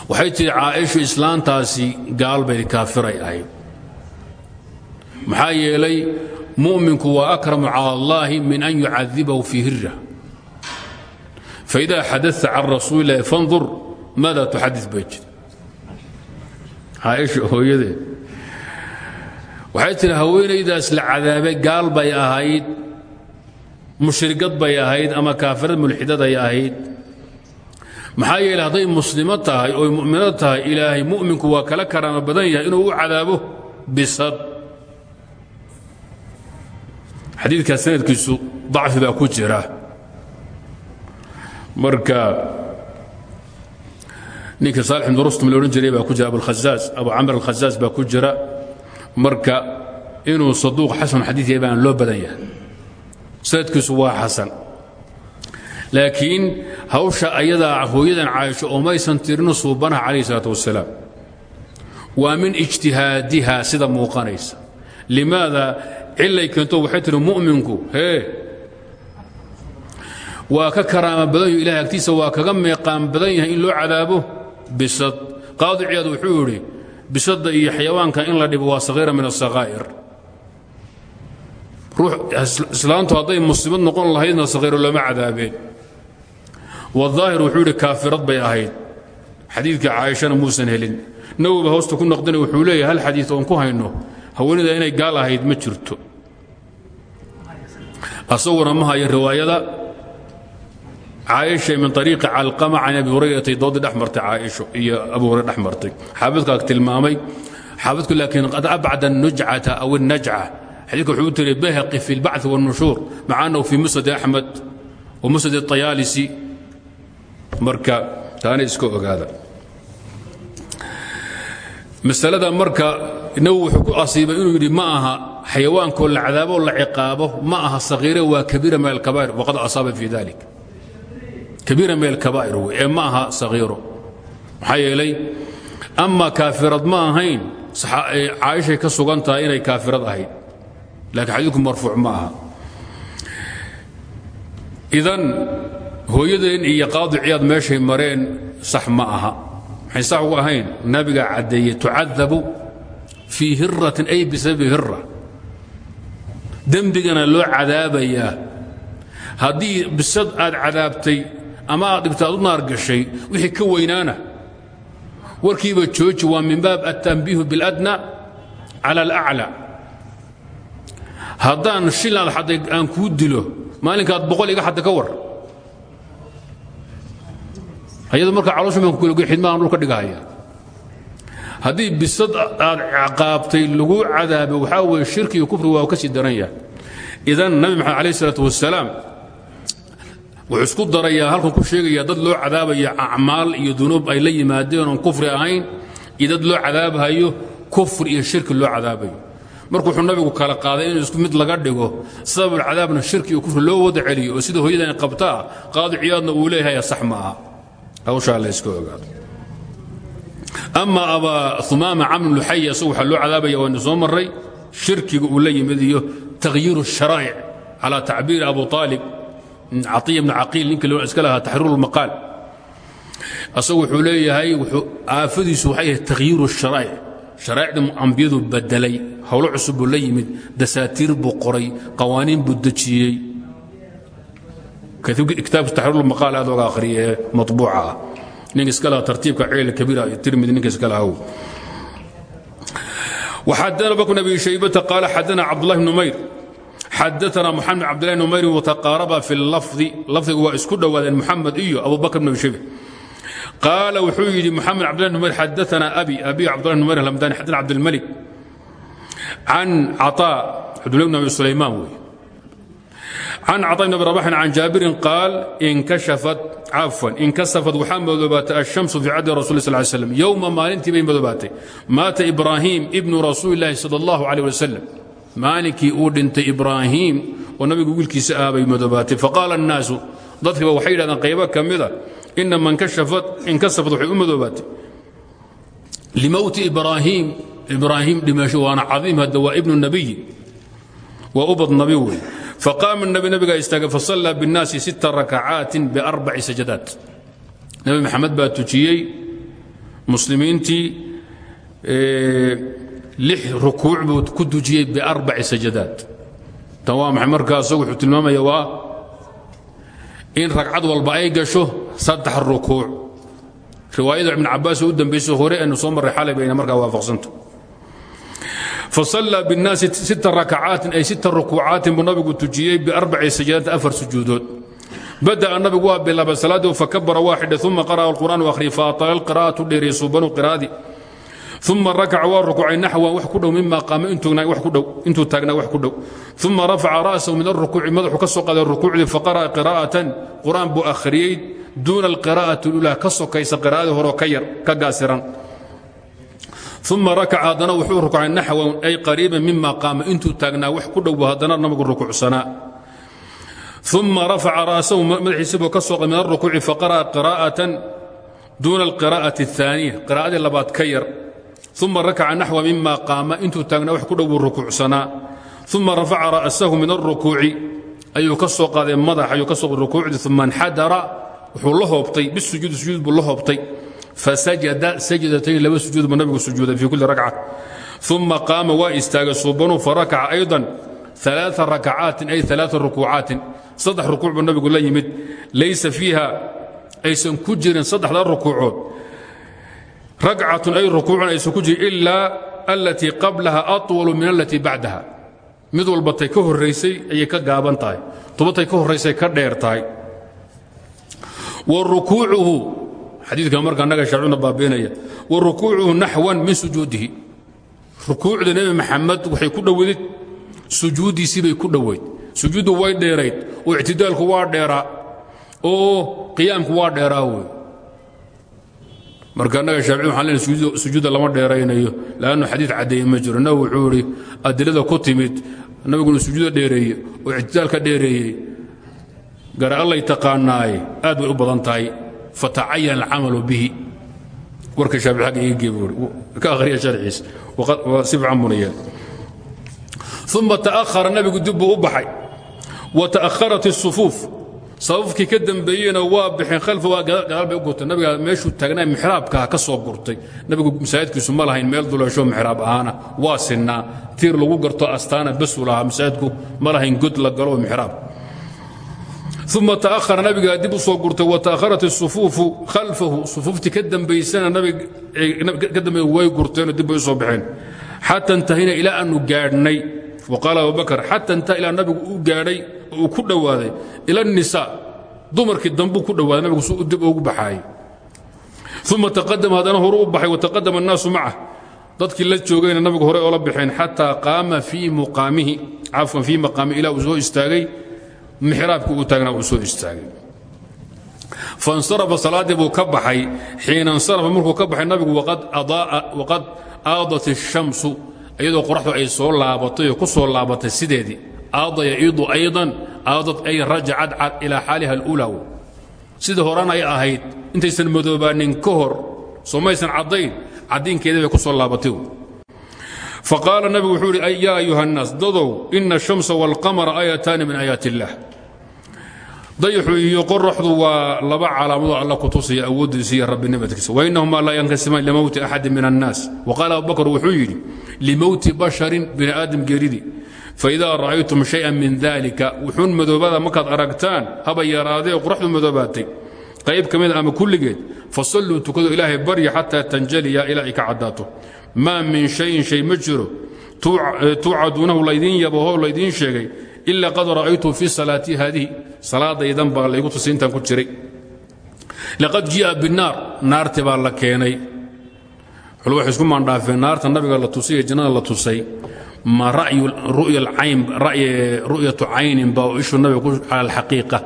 Waxay tihi caaishu islaantaasi gaal bay kaafiray ahayd. Maxaa yeelay mu'minku waa akramu cala allaahi min an yucadibahu fii hirra faida xadata can rasuuli illahi fandur maada tuxadid bay jir caaisha hooyadeed waxay tihi haweenaydaas la cadaabay gaal bay ahayd mushrigad bay ahayd ama kaafirad mulxidad ay ahayd. Maxaa yeeley hadday muslimo tahay oy mu'minad tahay ilaahay mu'minku waa kala karaama badan yahay inuu u cadaabo bisad. Xadiidkaa sanadkiisu dacfi baa ku jira. Marka ninka saalix ibnu rustum la odhan jiray baa ku jira abulkhazaaz abu camr alkhazaaz baa ku jira. Marka inuu saduuq xasan xadiid yahay baan loo badan yahay sanadkiisu waa xasan. Laakiin hawsha ayadaa hooyadan caaisho oo maysan tirino suubanaha calayh isalaat wasalaam waa min ijtihaadiha sida muuqanaysa. Limaada cillay keento waxay tihi mu'minku hee waa ka karaama badan yaho agtiisa waa kaga meeqaan badan yahay in loo cadaabo? Bisad qaadi ciyaad wuxuu yidhi bisadda iyo xayawaanka in la dhibo waa sagiira min asakaa'ir islaantu hadday musibad noqon lahaydna sahiiro lama cadaabeen waaahir wuxuu yidhi kaafirad bay ahayd. Xadiidka caaishana muusan helin. Nawoba hoosta ku naqdina wuxuu leeyahy hal xadii oon ku hayno? Haweenida inay gaal ahayd ma jirto. Asaguna ma hayo riwaayada caaisha min ariiqi calqama can abi hurayratay dooddii dhexmartay caaisho iyo abu hurayra dhexmartay xaafidka tilmaamay xaafidku laakiin qad abcada annujcata aw annajca xadiidka wuxuu u tiri bayhaqi fi اlbacث والnushuur maca annahu fi musnad axmed wa musnad الطayaalisi marka taana iska ogaada masalada marka nawowi wuxuu ku asiibay inuu yidhi ma aha xayawaankoo la cadaabo la ciqaabo ma aha sagiire waa kabiira min alkabaa'ir waqad asaaba fi dalik kabiira min alkabaa'ir wey ee ma aha sagiiro maxaa yeelay ama kaafirad ma ahayn caaishay ka sugan tahay inay kaafirad ahayd laakiin xadiidku marfuuc ma aha idan hooyadeen iyo qaadi ciyaad meeshay mareen sax ma aha. Maxay sax ahayn nabigaa caddeeyey tucadabu fii hiratin ay bisababi hira dembigana loo cadaabayaa. Haddii bisad aad cadaabtay ama aad dhibta u naar gashay wixii ka weynaana warkiiba jooji waa min baab altanbiihu biاladna cala alaclى haddaan shilaad xadday aan kuu dilo maalinkaad boqol iga xadda ka war. Ayado markaa caloosha baan kukulagoy xidmahan dhulka dhigahaya haddii bisad aad ciqaabtay lagu cadaabo waxaa weeye shirki iyo kufri waa ka sii daran yahay. Idan nabi maxamed alayh isalaatu wasalaam wuxuu isku darayaa halkan ku sheegaya dad loo cadaabaya acmaal iyo dunuub ay la yimaadeen oon kufri ahayn iyo loo cadaabahayo kufr iyo shirki loo cadaabayo markuu wuxuu nabigu kala qaaday inuu isku mid laga dhigo sababulcadaabna shirki iyo kufri loo wada celiyo oo sida hooyadan qabtaa qaadi ciyaadna uu leeyahay sax ma aha. Hawshaa la yska ogaado. Ama abaa umaama camnu luxaya isagu waxaa loo cadaabaya waa inu soo marray shirkiga uu la yimid iyo takhyiiru sharaa'ic calaa tacbiiri abu aalib caiya bni caqiil ninkii iska lahaa taxriiru lmaqaal isagu wuxuu leeyahay aafadiisu waxay ahayd takhyiiru sharaa'ic sharaa'icda ambiyadu bedelay howlo cusub buu la yimid dasaatiir buu qoray qawaaniin buu dejiyey kitaabka taxriiru lmaqaal aad oga akhriye ee maطbuuca ah ninka iska lahaa tartiibka ceel kabiira tirmidi ninka iska lahaa وxadana bkr بن أbي شhaybة قال xadana cabdالله بن نmayr xadaثna mxamed cabdالlah بن نmayr وتqاarba في الlفظ lafdiga waa isku dhowaadeen mxamed iyo abu bakr بن أbي shayba qaala wuxuu yidhi mxamed cabdالlah بن نmayr xadaثna abi abi cabdالlah بن نmayr الhmdani xadana cabdالmلك can caطاء cabdالlah بن أbي سulayman wey can caطاء بن أbي رباح can jaabirin qaal inkashafat cafwan inkasafad waxaa madoobaatay ashamsu fii caddi rasul sl ly slam yowma maalintii bay madoobaatay maata ibraahim ibnu rasuuli illaahi sala allahu caleyh wasalam maalinkii uu dhintay ibraahiim oo nabigu wiilkiisa ah bay madoobaatay faqaala annaasu dadkiiba waxay yidhahdeen qaybo ka mida ina man inkasafad waxay u madoobaatay limowti ibraahiim ibraahiim dhimasho waana cadiim hadda waa ibnu nabiyi waa ubad nabi wey faqaama nabi nabigaa istaagay fasallaa biاnnaasi sita rakacaatin biarbaci sajadaat nebi maxamed baa tujiyey muslimiintii lix rukuuc buu ku dujiyey biarbaci sajadaad tan waa maxay markaas wuxuu tilmaamaya in ragcad walba ay gasho saddex rukuuc. Riwaayada ibn cabaas u dambayso hore aynu soo marray xalay bayna markaa waafaqsanta fasallaa binnaasi sita rakacaatin ay sita rukuucaatin buu nabigu tujiyey biarbaci sajadaat afar sujuudood. Bada'a nabigu waa bilaabay salaadii fakabara waa xidhay uma qara'a alqur'aan akhriyay faatala alqira'atu dheeriyey uma rakaca waa rukucay naxwan wax ku dhow mimaa qaama intuu taagnaa wax ku dhow uma rafaca ra'sahu min arukuuci madaxuu ka soo qaaday rukuucdii faqara'a qiraa'atan qur'aan buu akhriyey duuna alqiraa'ati ulaa ka sokaysa qiraa'adii horeo ka yar ka gaasiran uma rakaca haddana wuxuu rukucay naxwan ay qariiban mimaa qaama intuu taagnaa wax ku dhow haddana nabigu rukucsanaa uma rafaca ra'sahu madaxiisibuu ka soo min arukuuci faqara'a qiraa'atan duuna alqiraa'ati aaniya qiraa'adii labaad ka yar uma rakaca naxwa mima qaama intuu taagnaa wax ku dhowuu rukuucsanaa uma rafaca ra'sahu min alrukuuci ayuu ka soo qaaday madax ayuu ka soo rukuucdii uma nxadara wuxuu la hoobtay bisujuudi sujuud buu la hoobtay fasajada sajadatayn laba sujuud buu nabigu sujuuday fii kulli rakca uma qaama waa istaagay suubanuu farakaca aydan aa rakacaatin ay aa rukuucaatin saddex rukuuc buu nabigu la yimid laysa fiiha aysan ku jirin saddexdaa rukuucood ragcatun ay rukuucun aysan ku jirin ilaa alatii qablaha aطwalu min alatii bacdaha. Mid walbatay ka horaysay ayay ka gaaban tubatay ka horaysay ka dheer wa rukuucuhu xadiidka marka annaga shaacuna baabiinaya wa rukuucuhu naxwan min sujuudihi. Rukuucda nebi maxamed waxay ku dhoweyd sujuuddiisii bay ku dhoweyd sujuuddu way dheerayd oo ictidaalku waa dheeraa oo qiyaamku waa dheeraa marka annaga shaafici waxaan leenahay sujuudda lama dheeraynayo laannu xadiid caddeeye ma jiro. Nabigu wuxuu idhi adilada ku timid nabiguna sujuuda dheereeye oo ictidaalka dheereeyey. Gara allay taqaanaaye aad bay u badan tahay fatacayan alcamalu bihi. Warka shaafici agga iga gee ka akhriya sharxiisa si fiican buna yeel nabigu dib u baxay. Wa ta'aharat الsufuuf sababkii ka dambeeyeyna waa bixeen khalfa gadaal bay u gurtay. Nabiga meeshuu taagnaa mixraabkaa ka soo gurtay. Nabigu masaajidkiisu ma lahayn meel duleesho mixraab ahaana. Waa sinnaa tiir lagu garto astaana basuu lahaa. Masaajidku ma lahayn god la galo mixraab uma ta'ahara nabigaa dib u soo gurtay. Wa ta'aharat isufuufu khalfahu. Sufuuftii ka dambaysana ka dambeey way gurteenoo dib u soo baxeen. Xata intahina ilaa aanu gaadhnay waqaala abubakar xata intaha ilaa nabigu u gaadhay oo uu ku dhowaaday ila الnisaa dumarkii dambuu ku dhowaaday nabigu su dib ugu baxaayey uma taqadama haddana horu u baxay wataqadama الnaasu macah dadkii la joogayna nabigu horey oola baxeen xataa qaama fii muqaamihi cafwan fii maqaamihi ilaa uu soo istaagay mixraabkii uu taagnaa uu soo istaagay faاnsarafa salaaddii buu ka baxay xiina اnsarafa markuu ka baxay nabigu waqad aadat الshamsu iyadoo qoraxdu ay soo laabatayoo ku soo laabatay sideedii. Aada yaciidu aydan aadad ay rajacad ila xaaliha alulaaw sida horena ay ahayd intaysan madoobaanin ka hor somaysan caddayn caddiinkeedii bay ku soo laabatay faqaala nabigu wuxuu idhi ya ayuha annaas dadow ina ashamsa waalqamara aayataani min aayaati illaah dayaxu iyo qoraxdu waa laba calaamadoo alla ku tusaya awooddiisa iyo rabbinimadkiisa wainahumaa laa yankasimaan limowti axadi min annaas. Waqaala abubakar wuxuu yidhi limowti basharin bini aadam geeridii faidaa ra'aytum shayan min dalika wuxuun madoobada markaad aragtaan haba yaraadee qoraxdu madoobaatay. Qayb ka mida ama kulligeed fasalluu tukado ilaahay barya xataa tanjaliya ilaa ay ka caddaato. Maa min shayin shay ma jiro. Tuucaduunahu laydiin yabaho laydiin sheegay ilaa qad ra'aytu fii salaatii haadihi salaadaydan baa laygu tusay intaan ku jiray. Laqad ji'a binaar naarti baa la keenay. Xul waxay isku maandhaafeen naarta nabiga la tusay jannada la tusay. Ma ru'yatu caynin baa ishu nabiga ku cala alxaqiiqa.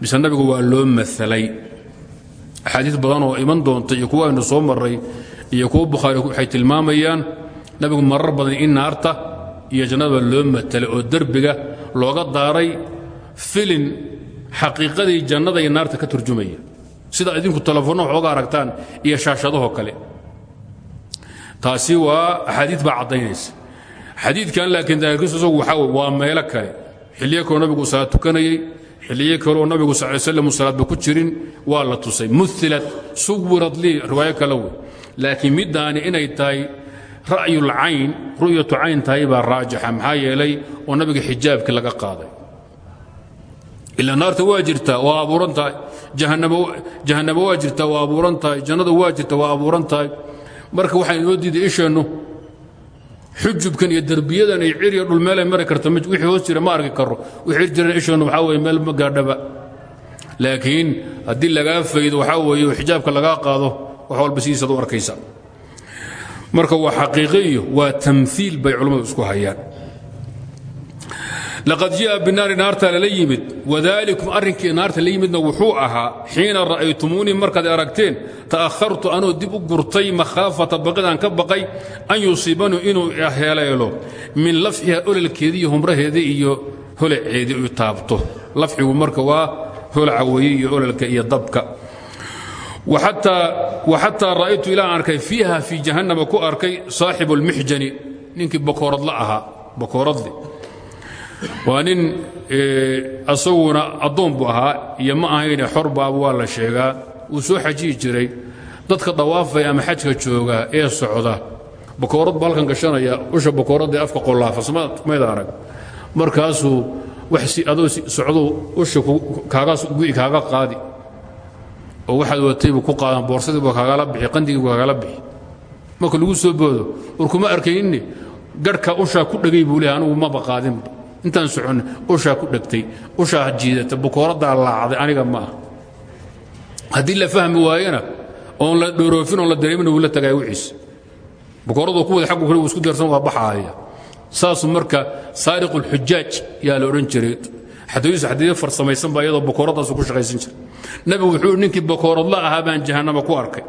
Mise nabigu waa loo masalay. Axaadiis badan oo iman doonta iyo kuwa aynu soo marray iyo kuwa bukhaari waxay tilmaamayaan nabigu marar badan in naarta iyo jannada loo matalay oo derbiga looga daaray filin xaqiiqadii jannada iyo naarta ka turjumaya. Sida idinku telefoonna waxooga aragtaan iyo shaashadahoo kale. Taasi waa axaadiid baa caddaynaysa. Xadiidkan laakiin daahirkiisu isagu waxaa waa meelo kale. Xilliyo kaloo nabigu salaad tukanayey xilliyo kaloo nabigu sal salaadba ku jirin waa la tusay. Muilat suwirad lii riwaayo kale laakiin middaani inay tahay ra'yulcayn ru'yatu cayn tahay baa raajixa maxaa oo nabiga xijaabkii laga qaaday ilaa naarta waa jirtaa waa abuuran tahay. Jahannamo waa jirtaa waa abuuran tahay. Jannadu waa jirta waa abuuran tahay. Marka waxaa inoo diiday isheennu xujubkan iyo derbiyadan iyo cir iyo dhul meelay mari karta wixii hoos jira ma arki karo wixii jiran isheennu waxaa weeye meel ma gaadhaba. Laakiin haddii lagaa faydo waxaa weeye xijaabka lagaa qaado wax walba sidiisaad u arkaysa. Marka waa xaqiiqi iyo waa tamhiil bay culammadu isku hayaan laqad ji'a binaari naarta lala yimid wadalikum arrinkii naarta la yimidna wuxuu ahaa xiina ra'aytumuunii markaad aragteen ta'akhartu anoo dib u gurtay makhaafata baqidaan ka baqay an yusiibanu inuu heleelo min lafxiha ololkeedii iyo humraheedii iyo holaceedii u taabto. Lafxigu marka waa holaca weeye iyo ololka iyo dabka. Waxataa ra'aytu ilaan arkay fiiha fii jahannama ku arkay saaxibu lmixjani ninkii bakooradla ahaa waa nin asaguna addoon buu ahaa iyo ma ahayne xorbaaba waa la sheegaa. Wuu soo xajiyi jiray. Dadka dawaafaya ama xajka jooga ee socda. Bakoorad ba halkan gashanaya. Usha bakooradda afka qolaafa mayda arag markaasuu adoo socduu usha gu'i kaaga qaadi. Oo waxaad wataybu ku qaadan. Boorsadiibu kaagala bixi qandigiibu kaagala bixi. Marka lagu soo boodo war kuma arkayni garhka ushaa ku dhegay buu leehay anugu maba qaadinba intaan soconna ushaa ku dhegtay ushaa jiidata bukooraddaa laacday aniga ma ah la fahmi waayena oon la dhoroofin oon la dareemin wuu la tagaya wixiis. Bukooradoo ku wada xaggu kale wuu isku deersan waa baxaaya saasuu marka saariq ulxujaaj yaa la odhan jiray. Xadooyis xadiyo farsamaysan baa iyadoo ku shaqaysan jiray. Nabigu wuxuu ninkii bakooradla ahaa baan jahannama ku arkay.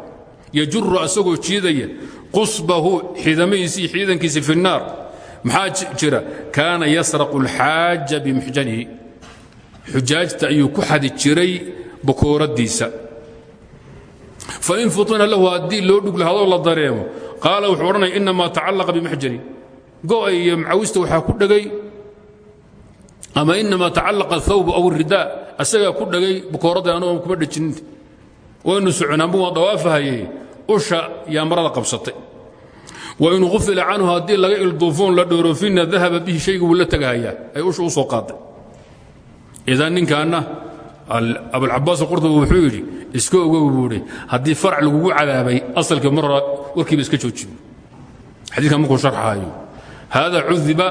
Yajuru asagoo jiidaya qusbahu xidamadiisii xiidankiisi fi الnaar maxaa jira? Kaana yasraqu اlxaaja bimuxjanihi xujaajta ayuu ku xadi jiray bukuuradiisa fain futina lahu haddii loo dhuglahadoo la dareemo qaala wuxuu odhanaya inamaa tacallaqa bimuxjani go'ay iyo macawista waxaa ku dhegay ama inamaa tacallaqa ahawbu aw ridaa. Asagaa ku dhegay bukooradda anugoo kuma dhejinint waynu soconaa muu waa dawaafahaye usha yaa marada qabsatay wain ufila canhu haddii laga ilduufoon la dhoorofina dahaba bihi shaygu wuu la ay usha u soo qaaday. Idan ninkaanna abulcabaas qurtubi wuxuu yidhi iska ogow buu idhi haddii farac cadaabay asalkii mar warkiiba iska joojiyo xadiikan markuu sharxaayo hada cudiba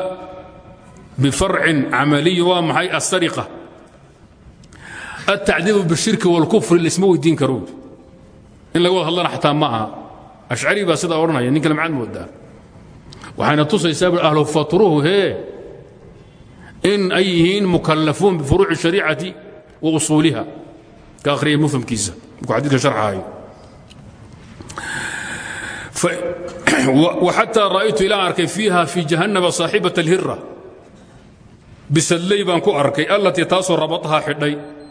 bifarcin camaliyin waa maxay asariqa altacdiibu bishirki wاlkufri laisma weydiin karo in laga hadlana xataa ma ashcari baa sidaa odhanaya ninka lamcaad moodaa. Waxayna tusaysaa bu ahlu fatruhu hee in ay yihiin mukallafuun bifuruuci shariicati wa usuuliha. Ka ahriyay mufhamkiisa markuu xadiidka harxaayo xataa ra'aytu ilaa arkay fiiha fii jahannaba saaxibat alhira bisadley baan ku arkay allatii taasoo rabataha xidhay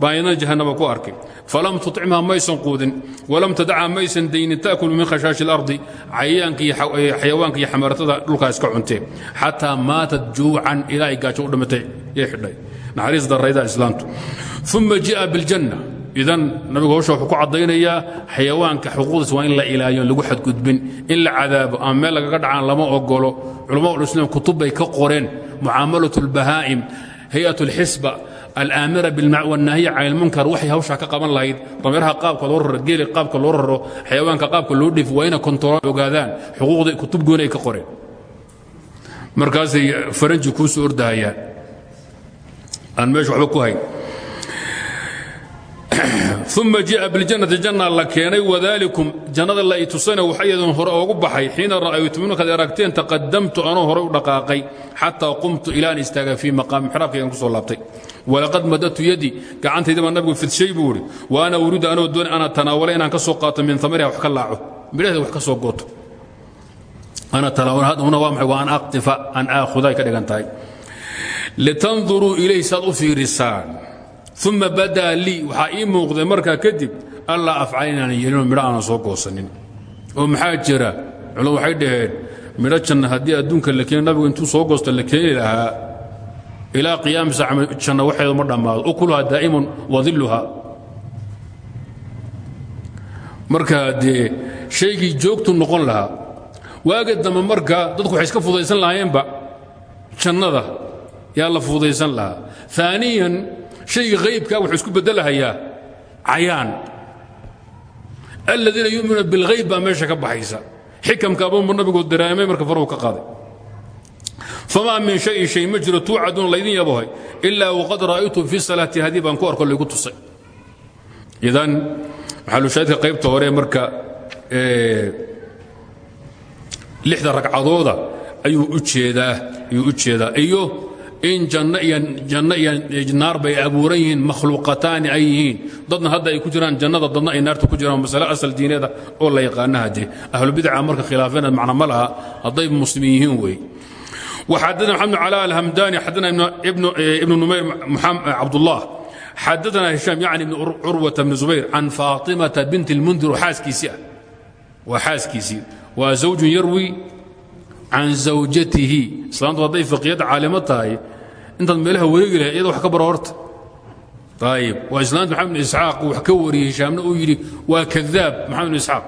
baan iyadana jahannama ku arkay falam tuطcimha maysan quudin walam tadacha maysan daynin taأkulu min khashaashi اlardi cayayaanka iyo xayawaanka iyo xamaaratada dhulkaa iska cuntee xataa maatat juucan ilaa ay gaajo u dhimatay yay xidhay naxariis darayda islaamtu uma ji'a biاljanna idan nabigu hawsha wuxuu ku caddaynayaa xayawaanka xuquuqdiis waa in la ilaaliyo lagu xadgudbin in la cadaabo ama meel lagaga dhacaan lama ogolo culama ulislaam kutub bay ka qoreen mucaamalat اlbahaa'im hay-at اlxisba alaamira bilmac wannaahiya can ilmunkar waxay hawshaa ka qaban lahayd. Dameeraha qaabka loo raro geeli qaabka loo raro xayawaanka qaabka loo dhifi waa kontarool ogaadaan. Xuquuqda kutub gooni ay ka qoreen. Markaasay faranji kuu soo ordahayaan aan meesha waxba ku hayn uma ji'a biljannati janna la keenay wadalikum jannada la i tusana waxayadan hore oogu baxay xiina ra'aytum markaad aragteen taqadamtu anoo hore u dhaqaaqay xataa qumtu ilaan istaaga fii maqaami xiraabkaygan ku soo laabtay walaqad madadtu yadi gacantayda baa nabigu fidshay buu idhi wa ana uriidu anoo dooni ana tanaawala inaan ka soo qaato min amariha wax ka laaco midhaheeda wax ka soo gooto ana tanaawalhaduna waa maxay waa an aqtifa an aakhuda ay ka dhigan uma badaa lii. Waxaa ii muuqday markaa kadib allaa afcal inaanan yeelinoo midho aanan soo goosanin. Oo maxaa jira? Culum waxay dhaheen midho janna haddii adduunka la keeni nabigu intuu soo goosto la keeni lahaa. Ilaa qiyaami saaca janna waxeedu ma dhammaado. Ukuluhaa daa'imun wa dilluha marka dee shaygii joogtu noqon lahaa waaga dambe marka dadku waxay iska shayga haybkaa wuxuu isku bedelahayaa cayaan. Aladiina yuminuuna bilhayb baa meesha ka baxaysa. Xikamkaabunbu nabigu daraamay marka faruu ka qaaday. Famaa min shayin shay ma jiro tuucaduun laydin yabohay ilaa waqad ra'aytu fi salaati haddii baan ku arko laygu tusay. Idan maxalushaahidka qaybta hore marka lixda ragcadooda ayuu u jeedaa ayuu u jeedaa. Iyo in janno iyo janno iyo naar bay abuuran yihiin makhluuqataani ay yihiin dadna hadda ay ku jiraan jannada dadna ay naarta ku jiraan masale asal diineeda oo la yaqaana haddee ahlubidca marka khilaafeena macna ma laha hadday muslimiin yihiin weeye وxadثna محمد علاء الهمdاني xadثna بن نمير عبد الله xadثna هiشام يعني بن curوة بن زبير عن فاطمة بنت المنdir oo xaaskiisii ah waa xaaskiisii waa زوج yarwi can zawjatihi. Islaantu hadday faqiyadda caalimo tahay intaad meelaha wareegi lahay iyada wax ka bara horta. Ayib waa islaanta maxamed bin isxaaq uu wax ka wariyey hishaamna uu yidhi waa kadaab maxamed bin isxaaq.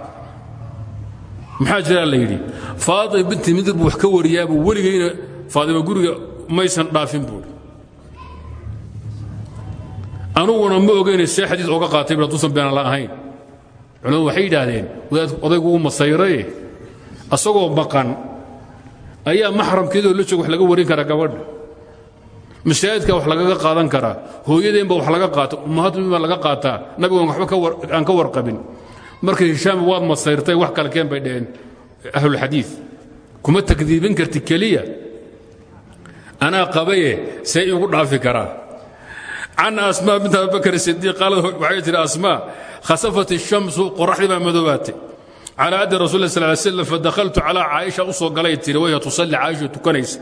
Maxaa jiraa la yidhi faatima binti midir buu wax ka wariyaabuu weligayna faatima guriga maysan dhaafin buui anuguna ma ogayna see xadiis ooga qaatay duusan beenan la ahayn. Culamadu waxay yidhaahdeen odaygu uu masayraye asagoo maqan ayaa maxramkeedoo la joog wax laga warin karaa gabadha masaajidka wax lagaga qaadan karaa? Hooyadeenba wax laga qaato? Ummahaadumi baa laga qaataa? Nabigoon waxba aan ka warqabin. Marka hishaam waad masayrtay wax kale keen bay dhaheen ahlulxadiid kuma takdiibin karti keliya. Anaa qabaye see igu dhaafi karaa. Can asmaa bint abibakr sidiiq qaalad waxay tihi asmaa khasafat الshamsu qoraxdii calى adi rasul sal slam fadahaltu calىa caaisha u soo galay tiri waya tusalli caaisha tukanaysa.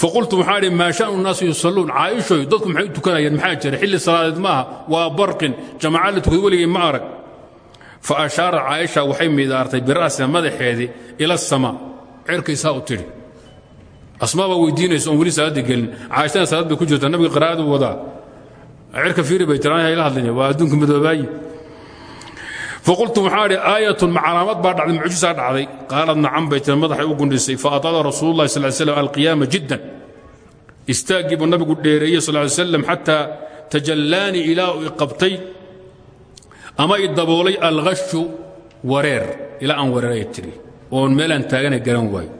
Faqultu waxaan idhi maa shanu nnaasi yusalluun? Caaishoy dadku maxay u tukanayeen maxaa jira? Xilli salaadeed maaha. Waa barqin. Jamaca la tukaday weligay ma arag. Fa ashaara caaisha waxay midaartay bira'sina madaxeedii ila asamaa cerkaysaa u tidhi asmaa baa weydiinaysa oon weli salaadda gelin. Caaishana salaad bay ku jirta nabiga qiraa'adu faqultu waxaa idhi aayatun ma calaamad baa dhacday mucjisaa dhacday qaalad nacan bay tiri madaxay u gundhisay faataala rasuululahi sal slam alqiyaama jiddan istaaggii buu nabigu dheereeyey sal ly slam xataa tajallaanii ilaa uu iqabtay ama i daboolay alhashu wareer ilaa aan wareeray tiri oon meelaan taagana garan waayo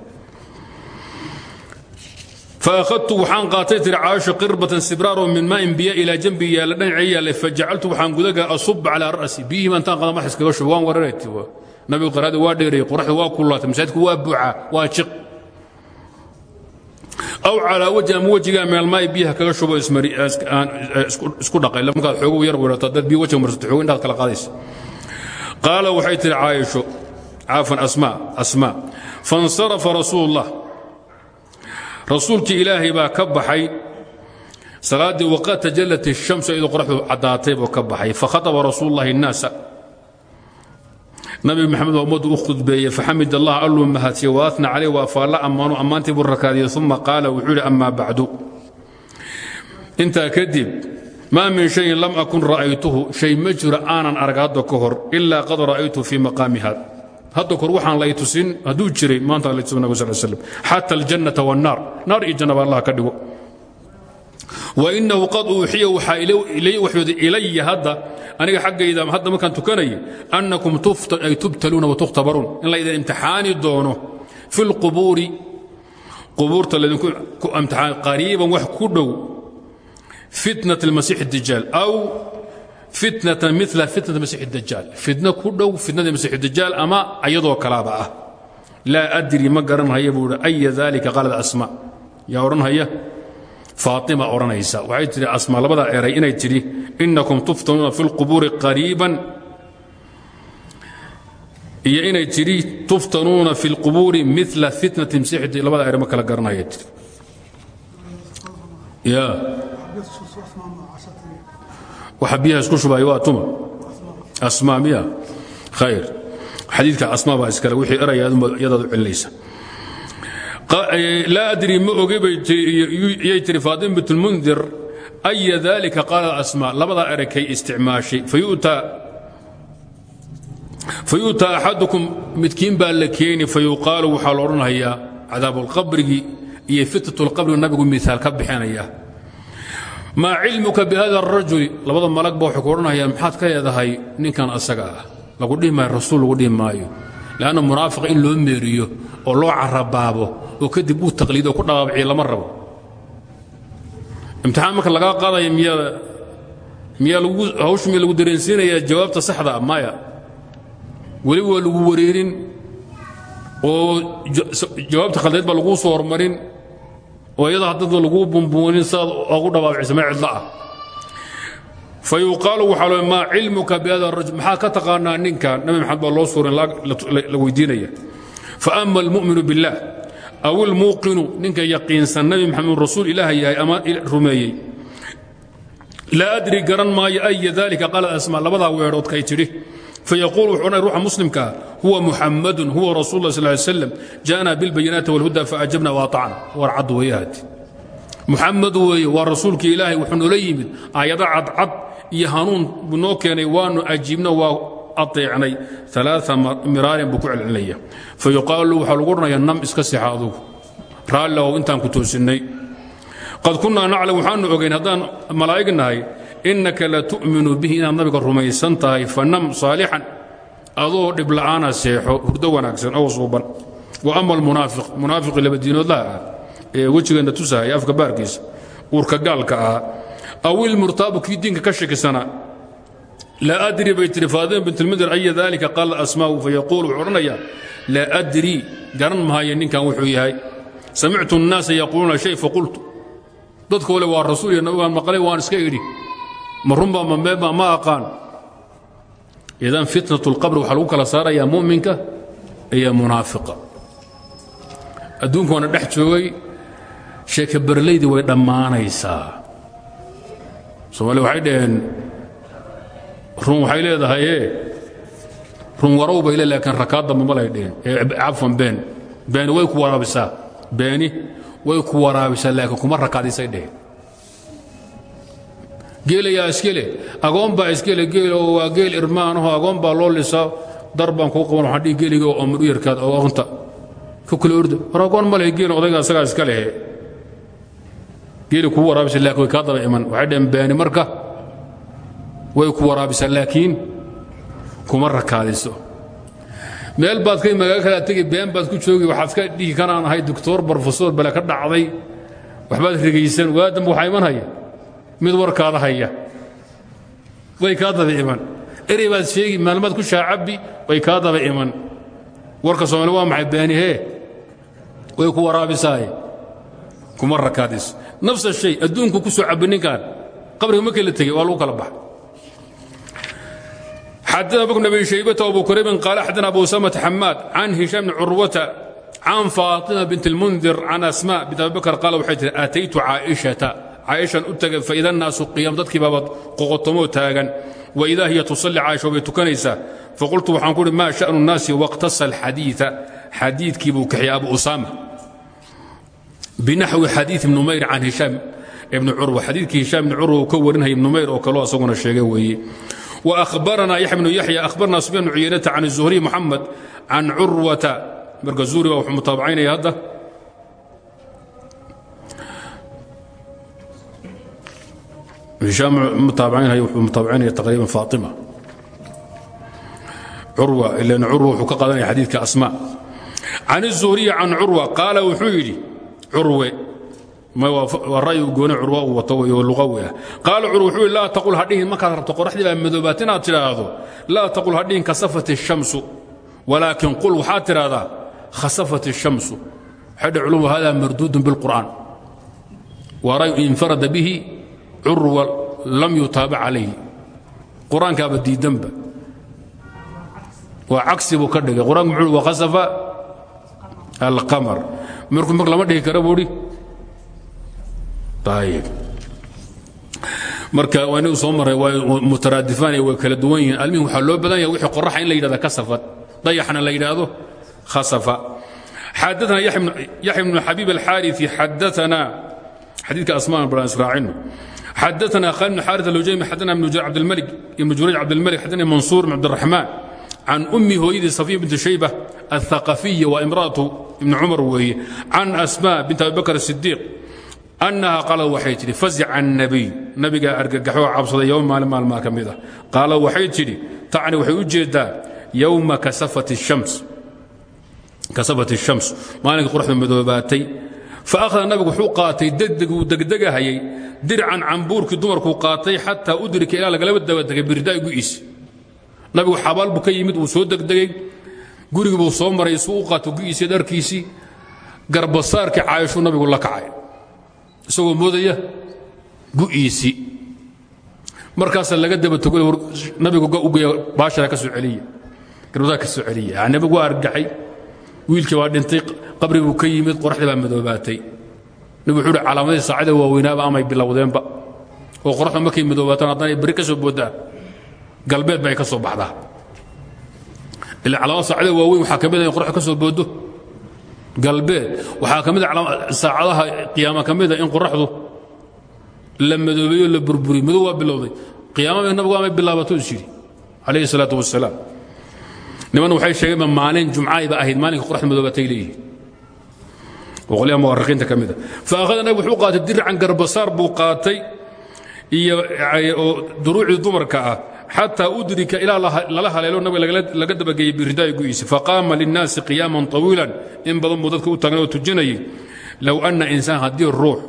faahadtu waxaan qaatay tiri caasho qirbatan sibraaroo min maain biya ilaa jambi yaalla dhinacii yaallay fajacaltu waxaan gudaga asub calaa ra'si biyihii baan taan qada madax iskaga shubo waan wareeray tiri nabigu qaraada waa dheereeyey qoraxdu waa kullaatay masaajidku waa buuca waa jiq aw calaa wajhi ama wejigaa min almaa'i biyaha kaga shubo isku dhaqay markaad xoogu yar weerato dad biyo wajiga marsato xoogo indhaad kala qaadaysa qaala waxay tihi caayisho caafan asmaa asmaa fansarafa rasuulullah rasuulkii ilaahay baa ka baxay salaaddii waqad tajallat الshamsu iyadoo qoraxdu caddaatay buu ka baxay fakhaطaba rasuul اllahi الnaasa nabi maxamed waa ummaddu u khudbeeyey faxamid allah alluu mahadsiye waatna caleyh waa faalla ammaanu ammaantii buu rakaadiyey uma qaala wuxuu yidhi amaa bacdu intaa kadib maa min shayin lam akun ra'aytuhu shay ma jiro aanan arag hadda ka hor ilaa qad ra'aytu fii maqaami had hadda kor waxaan lay tusin hadduu jiray maanta lay tusin nabig sal slam xata aljannata wannaar. Naar iyo jannaba allah ka dhigo. Wainahu qad uuxiya waxaa ilay waxyooday ilaya hadda aniga xaggayda hadda markaan tukanaya annakum ay tubtaluuna watuktabaruun in laydin imtixaani doono fi lqubuuri qubuurta laydinku imtixaan qariiban wax ku dhow fitnat almasiix dajaal aw fitnatan mila fitnat masiix dajaal fitna ku dhow fitnada masiix dajaal ama ayadoo kalaaba ah. Laa adri ma garanhaya buu hi aya dalika qaalad asma. Yaa odhanhaya faatima odhanaysa waxay tidhi asmaa labadaa eray inay tidhi innakum tuftanuuna fi lqubuuri qariiban. Iyo inay tidhi tuftanuuna fi lqubuuri mila fitnati masiixdi labada eray ma kala garanaya tidhi waxa biyaha isku shubaya waa tuma asmaa miya. Khayr. Xadiidka asmaa baa iskale wixii eraya iyadaad u celinaysa. Laa adri ma oge yay tiri faatima bint lmundir aya dalika qaala asmaa labadaa eray kay isticmaashay fayu'taa axadukum midkiin baa la keeni. Fayuqaalu waxaa la odhanhayaa cadaabulqabrigii iyo fitnatulqabri nabigu miaal ka bixinaya maa cilmuka bihada arajuli labada malagba waxay ku odhanayaan maxaad ka leedahay ninkan asaga ah? Lagu dhihi maayo rasuul lagu dhihi maayo. Leanna munaafiq in loo meeriyo oo loo carabaabo oo kadib uu taqliido ku dhabaabciyo lama rabo. Imtixaan marka lagaa qaadaya miyaa hawshu miya lagu dareensiinayaa? Jawaabta saxda ah maya. Weli waa lagu wareerin oo jawaabta khaldeed baa laguu soo hormarin oo iyada haddada laguu bumbuunin saad ogu dhabaabcisama cidla ah. Fa yuqaalu waxaa lo maa cilmuka bihada rajul? Ka taqaanaa ninkan nabi maxamed baa loo suurin la weydiinaya. Fa ama almu'minu biاllah aw ilmuuqinu ninka yaqiinsan nabi maxamed rasuul ilaah yahay ama rumeeyey. Laa adri garan maayo aya dalika qaala asmaa labadaa weedhood kay tidhi fayaquul wuxu odhanay ruuxa muslimkaa huwa muxammadun huwa rasul lah sal slam ja'naa bilbayinaati wاlhuda faajabna waatacna war cad weyaati muxamad weeye waa rasuulkii ilaahay wuxuu noola yimid aayado cadcad iyo hanuun buu noo keenay waanu ajiibno waa aeecnay aa miraarin buu ku celcelinaya fayuqaalu waxaa lagu odhanaya nam iska sexa adugu raalli ow intaan ku innaka la tu'minu bihi inaad nabiga rumaysan tahay fanam saalixan adoo dhibla'aana seexo hurdo wanaagsan oo suuban. Wa ama almunaafiq munaafiqi labadiinoodlaha ah ee wejigeenna tusahaya afka baarkiisa uurka gaalka ah. Aw ilmurtaabu kii diinka ka shakisanaa laa adri bay tihi faadima bintlmidr aya dalika qaala asmaa'u fayaquul wuxuu odhanayaa laa adri garan maayo ninkan wuxuu yahay. Samictu الnaasa yaquuluuna shay faqultu dadkoo le waa rasuul iyo nabigaan maqlay waan iska idhi ma runbaa ma aqaan. Idan fitnat اlqabr waxaa lagu kala saarayaa mu'minka iyo munaafiqa. Adduunka waana dhex joogay sheeke berlaydii way dhammaanaysaa. Soomaalia waxay dhaheen run waxay leedahaye run warow bay le laakiin rakaad damba ma lay dheheen ee cafan been. Beeni way ku waraabisaa. Beeni way ku waraabisaa laakiin kuma rakaadisay dheheen geelayaa iskele. Agoon baa iskele geel oo waa geel irmaanaho agoon baa loo lisaa. Dar baan kuu qaban waxaan dhihi geeliga oo amar yarkaad oo agoonta ka kula orda war agoon geel odayga asagaa iska lehe. Geeli kuu waraabisa laakiin way iman. Waxay dhaheen beeni marka. Way ku waraabisaa laakiin kuma rakaadiso. Meel baad ka magaalo kala tegi been baad ku joogi waxaad ka dhihi kanaan ahay doctor brofesor bale ka dhacday. Waxbaad rigaysan waa dambe waxaa mid warkaada haya. Way kaa daba iman. Erey baad sheegi maalmaad ku shaacabbi way kaa daba iman. Warka soomaali waa maxay beenihe way ku waraabisaay. Kuma rakaadis. Nafsa shay adduunku ku soo cabbi ninkan qabriga ma kala tegey waa lagu kala baxa xadana abubakr bn abi shaybata abu kuraybin qaala xadana abu samata xamaad can hishaam bni curwata can faatima bint اlmundir can asma bint abi bakr qaala waxay tihi aataytu caaishata caaئishan u tegay faida الnaasu qiyam dadkii baabad qoqotomoo taagan waida hiya tusalli caaisha bay tukanaysaa faqultu waxaan ku uhi ma shaأnu الnaasi wاqtasa اlxadiiثa xadiidkii buu kaxiyay abu usama binaxwi xadiiث ibn numayr can hishaam ibni curwa xadiidkii hishaam ibni curwa uu ka warinaya ibn numayr oo kaleo asaguna sheegay weeye وأخبرنا يحيى بن يحيى أخبرنا سفيان بن عيينة عن الزهري محمد عن عروة مركز الزهري وحو متابعين هذا هشام متابعين هي متابعين تقريبا فاطمة عروة إلا أن عروة وحو كقضاني حديث كأسماء عن الزهري عن عروة قال وحويلي عروة الرأي gooni curwa uu wato wey oo luqawi ah qaala cur wuxuu laa taqul hadhihin markaad rabto qoraxdii baa madoobaat inaad tidhaahdo laa taqul hadhihin kasafat الshamsu walaakin qul waxaad tidhaahdaa khasafat الshamsu waxay dhe culum hada marduudun biاlqur'an waa ray infarada bihi curwa lam yutaabac calayh qur'aankaaba diidanba. Waa cagsi buu ka dhigay. Qur'anku muxuu uhi wakhasafa lama dhihi kara buuhi ayib marka waa inagu soo marray waa mutaraadifaan iyo kala duwan yihiin. Almihim waxaa loo badan yahay wixii qoraxa in la yidhahda kasafad dayaxna la yidhaahdo khasafa. Xadaana yaxya bnu xabiib alxaariثi xadaana xadiidka asmaan baan israacinu xadaثna khalid bn xaariث alhujaymi xadaثna ibn cabdilmalik ibn jurayj cabdilmalik xadaثna mansuur bn cabdiraxmaan can ummi hooyadii safiya binti shayba aلثaqafiya waa imra'atu ibni cumar weeye can asma bint abi bakr الsidiiq annaha qaalad waxay tidhi fazica الnabiy nabigaa argagaxoo cabsaday yowm maalin maalmaa ka mid ah qaalad waxay tidhi tacni waxay u jeedaa yowma kasafat الshams kasafat الshams maalinka qoraxda madoobaatay faahada nabigu wuxuu qaatay degdeg uu degdegahayay dircan cambuurkii dumarkuu qaatay xataa udrika ilaa lagalaba dabadegay birdaa gu'iisi nabigu xabaal buu ka yimid uu soo degdegay gurigii buu soo maray suu u qaato gu'iisii dharkiisii garbasaarkii caayishuu nabigu la kacay. Isagoo moodaya gu'iisii markaasaa laga daba togo nabigu ugeya baashara ka soo celiya ka soo celiya yani waa argaxay wiilkii waa dhintay qabri buu ka yimid qoraxdii baa madoobaatay. Nabigu wuxuu uhi calaamadii saacada waaweynaaba amay bilowdeenba. Oo qoraxda markay madoobaataan haddana ay beri ka soo boodaan galbeed ba ay ka soo baxdaa. Ila calaamada saacada waaweyn waxaa ka mid a in qoraxda ka soo boodo galbeed waxaa ka mid a saacadaha qiyaama ka mid a in qoraxdu la madoobeeyo la burburiyo. Madow waa bilowday. Qiyaamada nabigu amay bilaabato is yidhi calayhi salaatu wasalaam niman waxay sheegeenba maalin jumcayba ahayd maalinka qoraxda madoobatay leeyihiin. Qolyaha muwarikiinta ka faahada nabig wuxuu qaatay dircan garbasaar buu qaatay iyo duruucii dumarka ah. Xataa udrika ilaa lala haleelo nabiga laga dabageeyey biridaa'i gu'iisa faqaama linnaasi qiyaaman طawiilan in badan buu u taagnay oo tujinayay. Anna insaan haddii ruux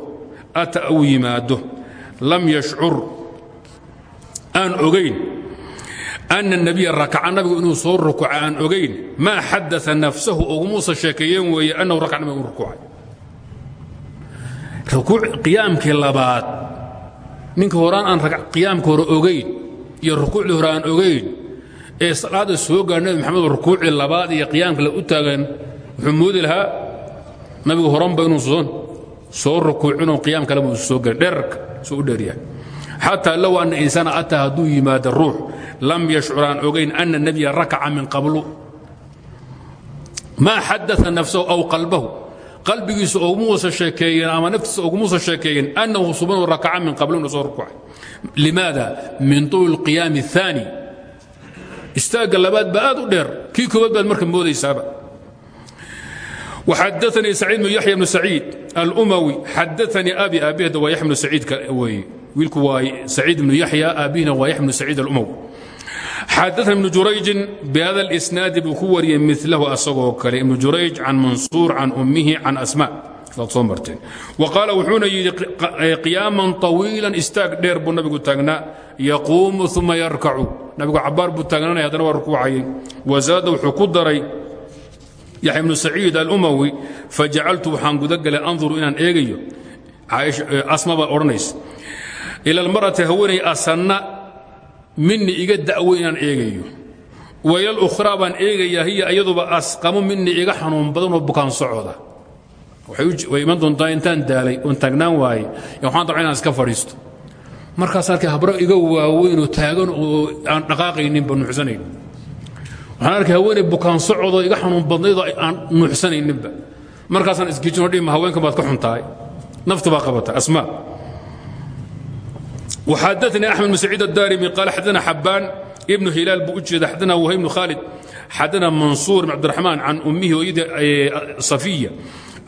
ata uu yimaado lam yashcur aan ogayn أن النبي ركع نبي إنه صور ركوع عن أجين ما حدث نفسه أو موسى شاكيين وهي أنه ركع نبي ركوع ركوع قيام كلابات منك هوران أن ركع قيام كور أجين يا ركوع لهران أجين إيه صلاة السوق النبي محمد ركوع اللبات يا قيام كلا أتاغن محمود لها نبي هوران بينه صون صور ركوعنا وقيام كلام السوق درك سوق دريا حتى لو أن إنسان أتى هدو يماد الروح لم يشعر أن أغين أن النبي ركع من قبل ما حدث نفسه أو قلبه قلبه أو موسى الشيكين أما نفسه أو موسى الشيكين أنه سبحانه ركع من قبل نصور ركوع لماذا؟ من طول القيام الثاني استاق اللبات بآد ودير كي كوبات بالمركب مودي سابع وحدثني سعيد بن يحيى بن سعيد الأموي حدثني أبي أبيه دوا يحيى بن سعيد كوي ويلكو واي سعيد بن يحيى أبينا ويحيى بن سعيد الأموي حدثنا ابن جريج بهذا الإسناد بكوري مثله أصغو كلي ابن جريج عن منصور عن أمه عن أسماء مرتين وقال وحون قياما طويلا استاق دير بو نبي تاغنا يقوم ثم يركع نبي عبار بو تاغنا هذا ركوعي وزاد وحكو دري يحيى بن سعيد الأموي فجعلت وحان قدقل أنظر إلى إيغيو عايش أسماء ila almar'ati haweenay asanna minni iga da'weyn aan eegayo. Wa ilal ukhraa baan eegayaa hiya iyaduba asqamu minni iga xanuun badanoo bukaan socda way iman doontaa intaan daalay oon taagnaan waxaan darca iska fadhiisto. Markaas arkay habro iga waaweynoo taagan oo aan dhaqaaqayninba nuuxsanayn waxaan arkay haweenay bukaan socodoo iga xanuun badnaydoo aan nuuxsanayninba. Markaasaan isgijinoo dhima haweenkan baad ka xun naftu baa qabata asmaa xadani axmed bn saciid adaarimi qaal xadana xabaan ibnu hilaal buu u jeeda xadana whay bnu khaalid xadana mansuur bn cabdiraxmaan can ummihi hooyadii safiya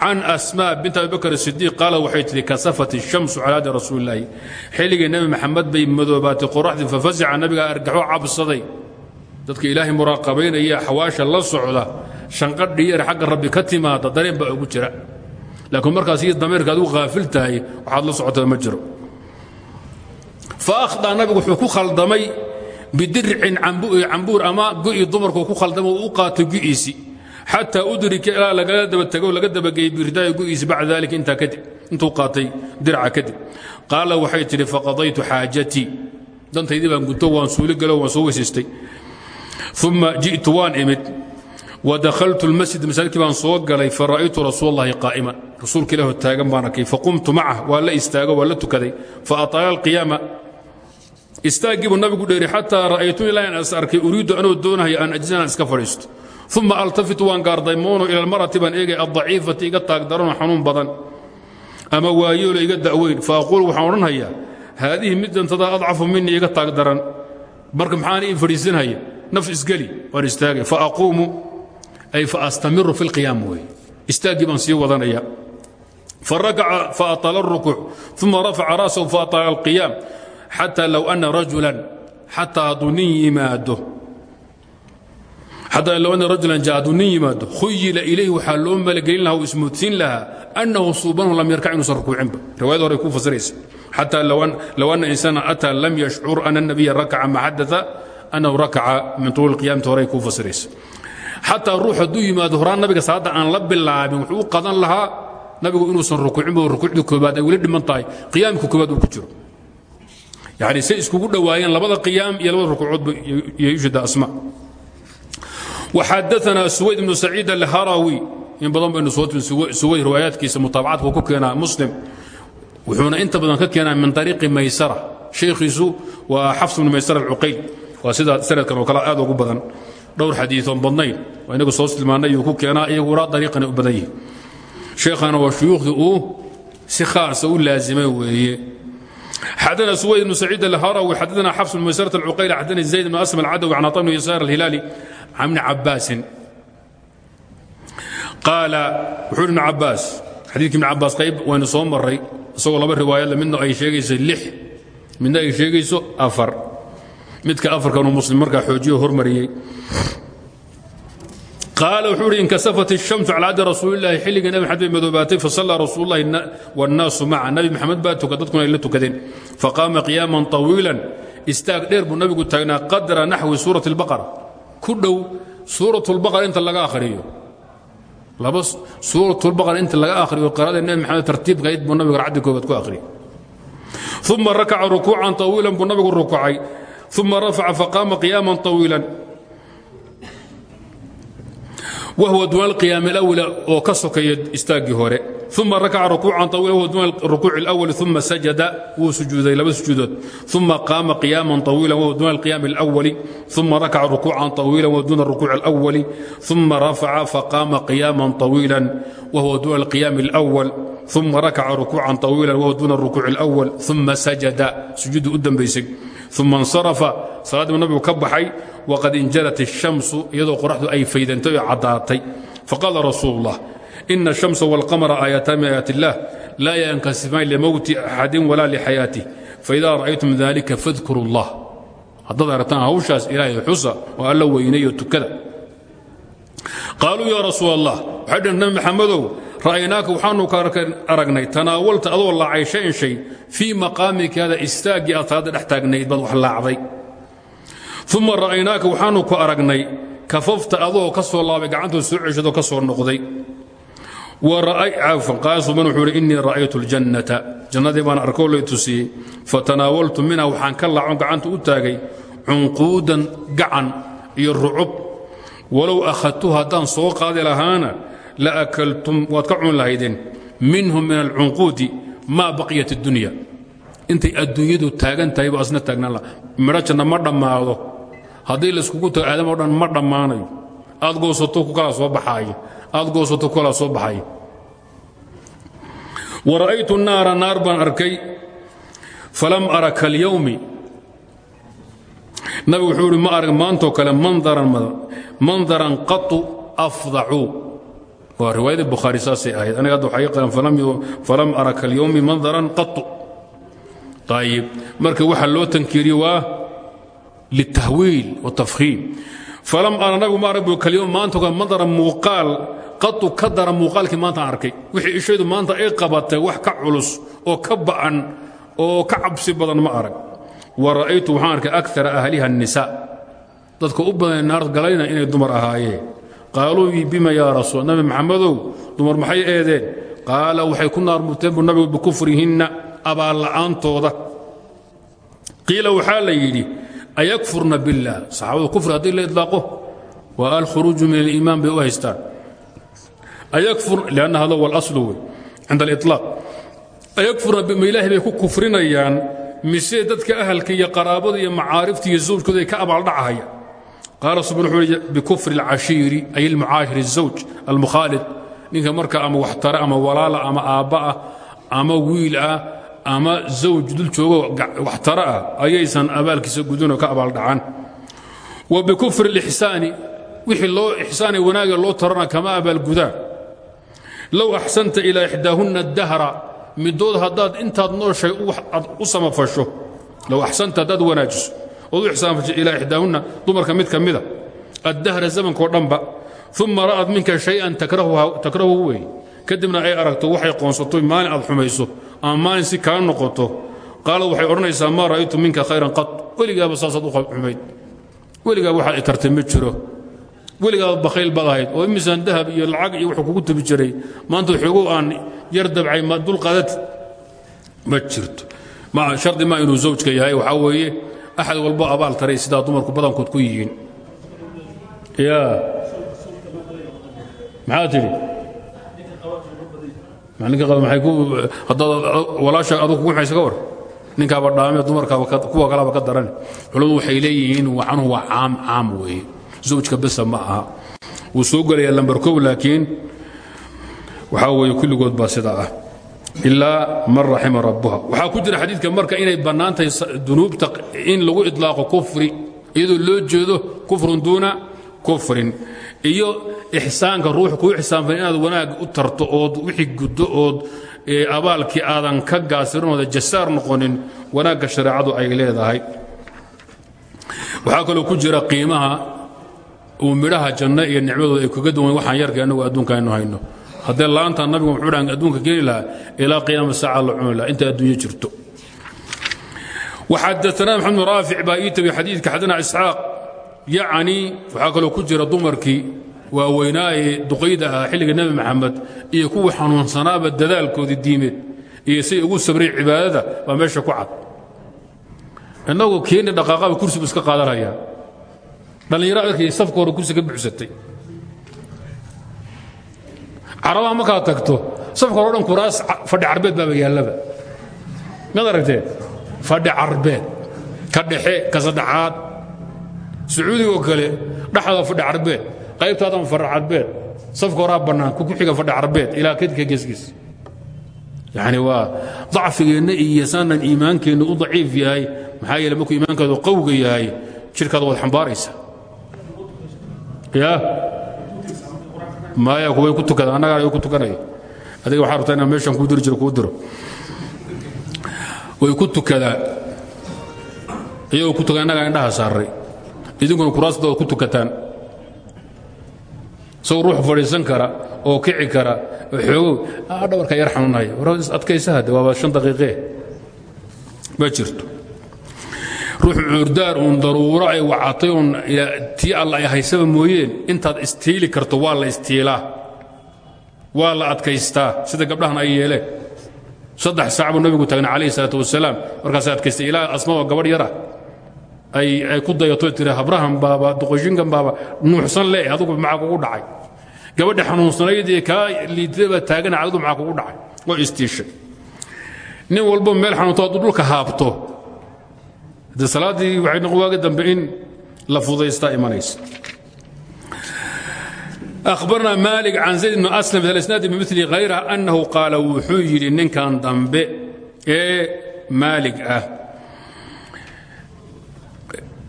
can asma bint abibakr sidiiq qaala waxay tihi kasafat ishamsu cala hadi rasuuli illaahi xilligii nebi maxamed bay madoobaatay qoraxdii fafasaca nabigaa argaxo cabsaday dadka ilaahay muraaqabaynaya xawaasha la socda shanqadhiyan xagga rabbi ka timaada dareen baa ugu jira laakiin markaas iyo dameerka adigu haafil tahay waxaad la socotaba ma jiro faahdaa nabigu wuxuu ku khaldamay bidircin cambuur ama gu'i dumarkuu ku khaldamo u qaato gu'iisi. Xataa udrika ilaa lagala daba tago laga dabageeyey biridaayo gu'iisi bacda daalika intuu qaatay dirca kadib. Qaala waxay tidhi faqadaytu xaajatii dantaydii baan gunto waan suuligalo waan soo weysaystay. Uma ji'tu waan imid. Wadakhaltu lmasjid masaajidkii baan soo galay fara'aytu rasuul allahi qaa'iman. Rasuulka ilaahoo taagan baan arkay faqumtu macah waa la istaago waa la tukaday. Fa ataala alqiyaama istaaggii buu nabigu dheeri xataa ra'aytu ilaa aan is arkay uriiddu anoo doonahay aan ajisana iska fadhiisto. Uma altafit waan gaardaymoonoo ila almar'ati baan eegaya addaciifati iga taagdaranoo xanuun badan ama waayeelo iga da'weyn. Fa aquulu waxaan odhanhayaa haadihi midantadaa adcafu minii iga taag daran marka maxaan ii fadhiisanhaya nafs isgeli waan istaagay. Fa aquumu ay fa astamiru fi lqiyaam weeye istaaggii baan sii wadanaya fa rakaca fa atala arukuuc uma rafaca ra'sahu fa atala xata low ana rajulan xataa hadduu nin yimaado xataa low ana rajulan ja hadduu nin yimaado khuyila ilayhi waxaa loo malagelin laha o ismoodsiin lahaa annahu suubanu lam yarkac inuusan rukuucinba. Riwayada hore ku fasiraysa. Xataa low ana insana ataa lam yashcur ana الnabiya rakaca ma xadaa annahu rakaca min tuuli qiyamti horey ku fasiraysa. Xataa ruux hadduu yimaado horaan nabiga salaadda aan la bilaabin wuxuu u qadan lahaa nabigu inuusan rukuucinba rukuucdii koobaad ay weli dhiman tahay qiyaamka koobaad uu ku jiro yani say iskugu dhowaayeen labada qiyaam iyo labada rukuucoodba yushida asma. Waxadaanaa suwayd ibnu saciid alharawi in badan baynu suwayd riwaayaadkiisa mutaabacadku ku keenaa muslim wuxuuna inta badan ka keenaa min ariiqi maysara. Shaykhiisu waa xafs bnu maysara alcuqayl waa sida sanadkan oo kale aad ugu badan. Dhowr xadiion badnayn waa inagu soo tilmaanay uu ku keenaa iyaguna ariiqana u badan yihi sheekhana waa si khaasa u laazimay weeye xadana suwayd bnu saciid alharawi xadana xafs bn maysarة الcuqayl xadana zayd bn asm alcadawi can aطa bn yasaar alhilaali can bni cabaasin qaala wuxuu ibn cabaas xadiidki ibn cabaas qayb waynu soo maray isagoo laba riwaayadle midna ay sheegayso lix midna ay sheegayso afar midka afarkanuu muslim markaa xoojiyo hormariyey qaal wuxuu uhi inkasafat الshamsu calى cadi rasuulilahi xilligii nabi maxamed bay madoobaatay fasallaa rasuululahi wاnnaasu maca nabi maxamed baa tuka dadkuna ay la tukadeen faqaama qiyaaman طawiilan istaag dheer buu nabigu taagnaa qadra naxwi suurati اlbaqara ku dhow suurat اlbaqara inta laga akhriyo laba suurat اlbaqara inta laga akhriyo qira'ada nabi maxamed tartiibkayd buu nabigu racdi koobaad ku akhriyay uma rakaca rukuucan طawiilan buu nabigu rukucay uma rafaca faqaama qiyaaman طawiilan whw dun اlqiyaam اlأwl oo ka sokaya istaaggii hore uma rakaca rukuucan طawiila whuwa dun rukuuc اlأwl uma sajada wuu sujuuday laba sujuudood uma qaama qiyaaman طawiila whuwa dun اlqiyaam اlأwli uma rakaca rukuucan طawiila whuwa dun الrukuuc اlأwli uma rafaca faqaama qiyaaman طawiila whuwa dun اlqiyaam اlأwl uma rakaca rukuucan طawiila whuwa dun الrukuuc اlأwl uma sajada sujuuddii u dambaysay uma اnsarafa salaaddiibu nabigu ka baxay wqad injalat الshamsu iyadoo qoraxdu ay faydantay oo caddaatay faqaala rasuul اllah ina الshamsa wاlqamra aayatan min aayaat اllah laa yankasifaan limowti axadin walaa lixayaatih faida ra'aytum dalika fadkuru اllah haddaad aragtaan hawshaas ilaahay xusa oo alla weynayo tukada qaaluu yaa rasuul allah waxay dhaheen nabi maxamedow ra'aynaaka waxaanu ka aragnay tanaawalta adoo laacay shayan shay fii maqaamika hada istaaggii aad salaadda dhex taagnayd baad wax laacday. Uma ra'aynaaka waxaanu ku aragnay kafafta adoo ka soo laabay gacantood soo ceshadoo ka soo noqday. Qaasuban wuxuu hi innii ra'aytu اljannata jannadii baan arkoo lay tusiyey. Fatanaawaltu minha waxaan ka laacon gacanta u taagay cunquudan gacan iyo rucub. Walow akhadtu haddaan soo qaadi lahaana la akaltum waad ka cuni lahaydeen. Minhum min alcunquudi maa baqiyat اdunya intay adduunyadu taagan tahay baa asna taagnaan laha midho janna ma dhammaado. Haddii layskugu tago aadam o dhan ma dhammaanayo. Aad goosato ku kala soo baxaayo aad goosato ku kala soo baxayo wa ra'aytu naara naar baan arkay. Falam ara kalyawmi. Nabigu wuxuu ma arag maantoo kale mandaran qatu afdacuu waa riwaayadii bukhaari saasay ahayd. Aniga hadda waxaa qalan falam ara kalyawmi mandaran qatu ayib marka waxa loo tankiiriye waa litahwiil watafhiim falam ara ma arag bu kalyawm maanta mandara muuqaal qatu ka dara muuqaalkii maanta aan arkay. Wixii ishaydu maanta ay qabatay wax ka culus oo ka ba'an oo ka cabsi badan ma arag. Wa ra'aytu waxaan arkay akara ahliha الnisa dadka u badan naar galayna inay dumar ahaayeen qaaluu bima yaa rasuul nabi maxamedow dumar maxay eedeen? Qaala waxay ku naar murteen bu nabigu bikufrihinna abaalla'aantooda qiila waxaa la yidhi ayakfurna biاllah saxaabadu kufri haddii la idlaaqo waa alkhuruuju min aliimaan bay u haystaan. Lanna hada huwa alaslu wey cinda aliطlaaq ayakfurna ma ilaahay bay ku kufrinayaan mise dadka ahalka iyo qaraabada iyo macaarifta iyo zawjkooda ay ka abaaldhacahaya qaala subxan wuxuu hi bikufri اlcashiiri ay almucaashir الzawj almukhaalid ninka marka ama waxtare ama walaala ama aabbaah ama wiil ah ama zawj dul joogo waxtare ah ayaysan abaalkiisa gudunoo ka abaaldhacan wa bikufri اlixsaani wixii loo ixsaani wanaaga loo tarana kama abaalgudaan low axsanta ilaa ixdaahunna dahra midood haddaad intaad nooshay u samafasho low axsanta haddaad wanaajiso ood u ixsaanfasho ilaa ixdaahunna dumarka mid ka mida addahra zamankao dhanba uma ra'ad minka shay-an takrahu wey. Kadibna ay aragto waxay qoonsato maalin aad xumayso ama maalin si kaa noqoto. Qaalad waxay odhanaysaa maa ra'aytu minka khayran qad weligaaba saasaad u xumayd. Weligaaba waxaad itartay jiro. Weligaaba bakhayl baad oo imisaan dahab iyo lacag iyo wuxuu kugu tabi jiray. Maanta xoogow aan yar dabcay ma dulqaadati ma jirto. Shardi ma inuu zawjka yahay waxaa weeye axad walbo abaal taray sidaa dumarku badankood ku yihiin maxaa tidhi haddaad walaasha adug kugu xaysa ka war ninkaaba dhaame dumarkaaba kuwa kalaba ka daran culimmadu waxay leeyihiin canhu waa caam caam weeye zawjka besa ma aha wuu soo gelayaa lambar kow laakiin waxaa weeye kulligood baa sidaa ah ilaa man raxima rabbuha. Waxaa ku jira xadiidka marka inay bannaan dunuubta in lagu idlaaqo kufri iyadoo loo jeedo kufrun duuna kufrin iyo ixsaanka ruux kuu ixsaanfan inaad wanaag u tarto ood wixii guddo ood abaalkii aadan ka gaasirinooda jasaar noqonin wanaagga shareecadu ay leedahay. Waxaa kaloo ku jira qiimaha uu midhaha janno iyo nicmadooda ay kaga duwan waxaan yarka adduunka aynu hayno haddee laanta nabigu muxuu dhahan adduunka keeni lahaa ilaa qiyaama saaca la cuni inta adduunyo jirto. Waxadaanaa maxamed bin raafic baa ii tegay xadiidka xadana isxaaq. Yacni kaloo ku jira dumarkii waaweynaa ee duqayda ah xilliga nebi maxamed iyo kuwii xanuunsanaaba dadaalkoodii diimeed iyo say ugu sabreen cibaadada baa meesha ku cad. Innagu keeni dhaqaaqaba kursibu iska qaadanaya. Dhallinyaro safka hore kursi buuxsatay carabaha markaad tagto safka o dhan kuraas fadhi carbeed baaba yaallaba. Miad aragteen fadhi carbeed ka dhexe ka saddexaad. Sacuudigoo kale dhexda fadhi carbeed qaybtaadama fadhi carbeed safka horaa bannaan xiga fadhi carbeed ilaa kedka geeskiis yani waa dacfigeenna iyo saanan iimaankeennu u daciif yahay maxaa yeele markuu iimaankaadu qawga yahay jirkaada waad xambaaraysa ya maya kuway ku tukada annagaan ay ku tukanaya adiga waxaa rabtaa inaan meeshan kuu diri jiro kuu diro. Way ku tukadaan iyagoo ku tukan annagaa indhaha saaray idinkuna kuraasda waad ku tukataan. Isagoo ruux fadhiisan kara oo kici kara oo xoogow dhabarka yar xanuunaya war adkaysa hadde waaba shan daqiiqee ma jirto ruux cuurdaar uun daruuro ay wacatay uun tii alla ay haysaba mooyeen intaad istiili karto waa la istiilaa. Waa la adkaystaa. Sida gabdhahan ay yeeleen. Saddex saac buu nabigu tagnay calayhi salaatu wasalaam markaasay adkaystay ilaa asmaba gabadh yara. Ay ku dayato tiri habrahan baaba duqoshinkan baaba nuuxsan le adugu maxaa kugu dhacay? Gabadha xanuunsanaydee kaa liidaba taagana adugu maxaa kugu dhacay? Oo istiishay. Nin walbo meel xanuunto hadduu haabto de salaaddii waxay noqon waagi dambe in la fudaystaa imanaysa أخبرنا مالك عن زيد بن أسلم في الإسناد بمثل غيره أنه قال وحير إن كان ضمب إيه مالك أه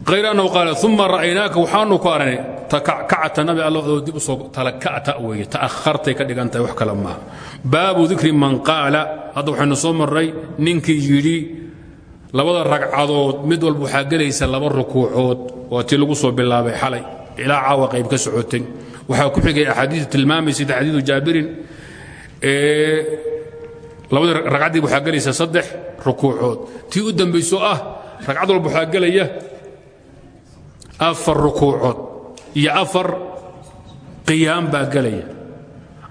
غير أنه قال ثم رأيناك وحانو كارني تكعت نبي الله دي بصو تلكعت أوي تأخرت كدي أنت وحكى لما باب ذكر من قال هذا وحنا صوم الري ننكي يجري labada ragcadood mid walba waxaa gelaysa laba rukuucood oo tii lagu soo bilaabay xalay ilaa caawa qayb ka socotay. Waxaa ku xigay axaadiiu tilmaamaysa xadiidu jaabirin labadii ragcaddii waxaa gelaysa saddex rukuucood. Tii u dambayso ah ragcad walba waxaa gelaya afar rukuucood iyo afar qiyaam baa gelaya.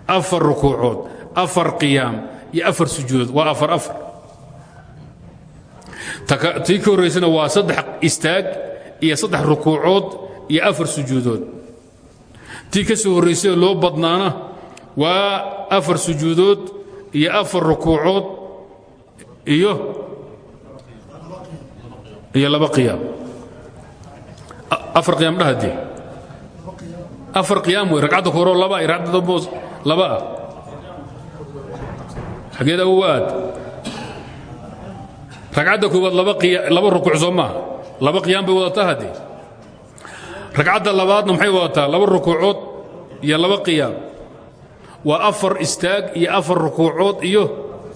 Afar rukuucood afar qiyaam iyo afar sujuudood waa afar afar tii ka horraysana waa saddex istaag iyo saddex rukuucood iyo afar sujuudood. Tii ka soo horraysay loo badnaana waa afar sujuudood iyo afar rukuucood iyo iyo laba qiyaam. Afar qiyaam dhahadee afar qiyaam wey ragcadda koroo laba ay ragcadda damboos laba ah. Aad ragcadda koowaad laba rukuuc soo maaha. Laba qiyaam bay wadataa haddee ragcadda labaadna maxay wadataa? Laba rukuucood iyo laba qiyaam waa afar istaag iyo afar rukuucood iyo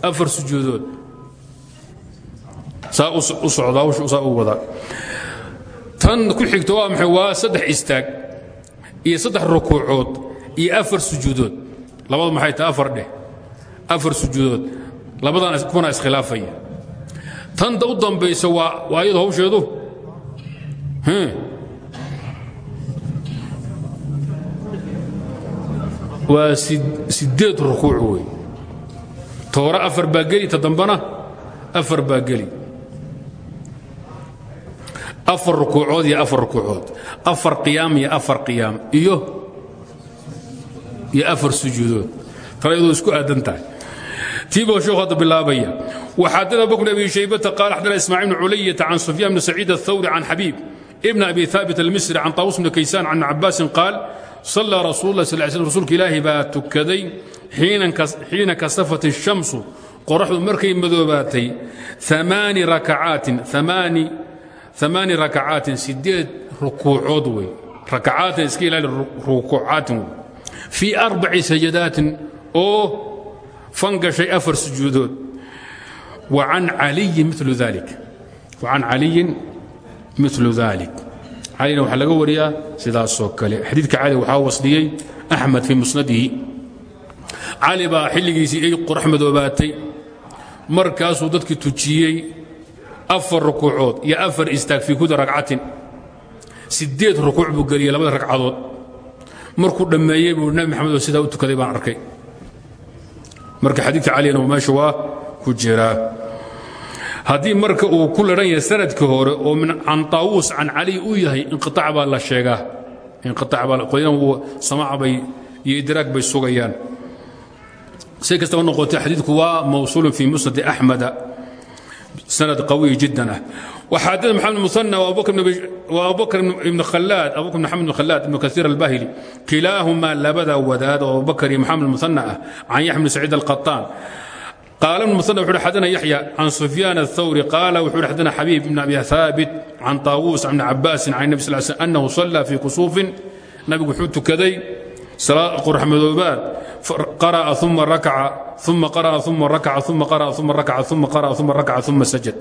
afar sujuudood. Saa u socdaa saa u wadaa. Tan ku xigto waa maxay? Waa saddex istaag iyo saddex rukuucood iyo afar sujuudood. Labadu maxay tahay afar dheh afar sujuudood. Labadan kuwana iskhilaafaya tanta u dambaysa waa iyadu hawsheedu. Waa sideed rukuuc wey toore afar baa geli ta afar baa afar rukuucood iyo afar rukuucood. Afar qiyaam iyo afar qiyaam. Iyo iyo afar sujuudood. Iyadoo isku aadan tiiboo sheekhu hadda bilaabaya waxaadana bukr abi shaybata qaal xadana ismaaciil bn culayata can sufyaan bn saciid aلthawri can xabiib ibn abi haabit almisri can taawus bni kaysaan can cabaasin qaal صلى رsuل الله صل سلم rsulka ilaahi baa tukaday xiina kasafat الشhamsu qoraxdu markay madoobaatay amaani rakacaatin amaani rakacaatin sideed rukuucood wey rakacaatin iska ilaali rukuucaatin wey fii arbaci sajadaatin oo fan gashay afar sujuudood wa can caliyin milu daalik an caliyin milu daalik calina waxaa laga wariyaa sidaasoo kale xadiidka cali waxaa wasliyey axmed fii musnadihi cali baa xilligiisii ay qorax madoobaatay markaasuu dadki tujiyey afar rukuucood iyo afar istaag fii kuli ragcatin siddeed rukuuc buu geliyey labada ragcadood markuu dhammeeyey buu nabi maxamed oo sidaa u tukaday baan arkay marka xadiidka calina meesha waa ku jiraa haddii marka uu ku ladhan yahay sannadkii hore oo can taawuus can cali uu yahay inqiaac baa la sheegaa. Inqiaac bay iyo idraag bay sugayaan. Si kastaba noqotay xadiidku waa mawsuulun fii musnadi axmeda sanad qawiy jiddan ah. Waxaadada maxamed musanna wa abubakr ibn khalaad abubakr ibn xamed ibn khalaad ibnu kasiir albahili. Kilaahumaa labada wadaad oo abubakar iyo maxamed musanna ah can yaxya ibn saciid alqataan qaala ibnu musanna wuxuu xadana yaxya can sufyaan athawri qaala wuxuu xadana xabiib ibn abi haabit can taawuus can ibni cabbaasin can nabi sal sl annahu sallaa fii kusuufin. Nabigu wuxuu tukaday salaad qorxmadoobaad qara'a uma rakaca uma qara'a uma rakaca uma qara'a uma rakaca uma qara'a uma rakaca uma sajad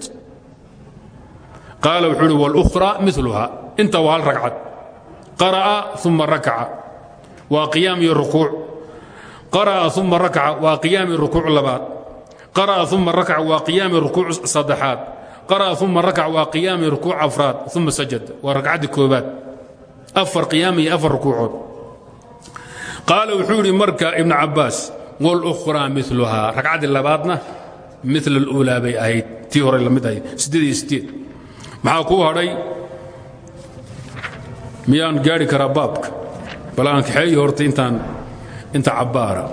qaala wuxuu uhi wاlأkhra miluha inta waa hal ragcad qara'a uma rakaca waa qiyaam iyo rukuuc qara'a uma rakaca waa qiyaami rukuuc labaad qara'a uma rakaca waa qiyaami rukuuc saddexaad qara'a uma rakaca waa qiyaami rukuuc afraad uma sajad waa ragcaddii koobaad afar qiyaam afar rukuucood qaala wuxuu yidhi marka ibnu cabbaas wlukhraa miluhaa ragcaddii labaadna mil اuulaa bay ahayd. Tii hore la mid ahayd. Maxaa kuu hadhay? Miyaan gaari karaa baabka? Bal aan kaxeeyi horta intaan inta cabbaara.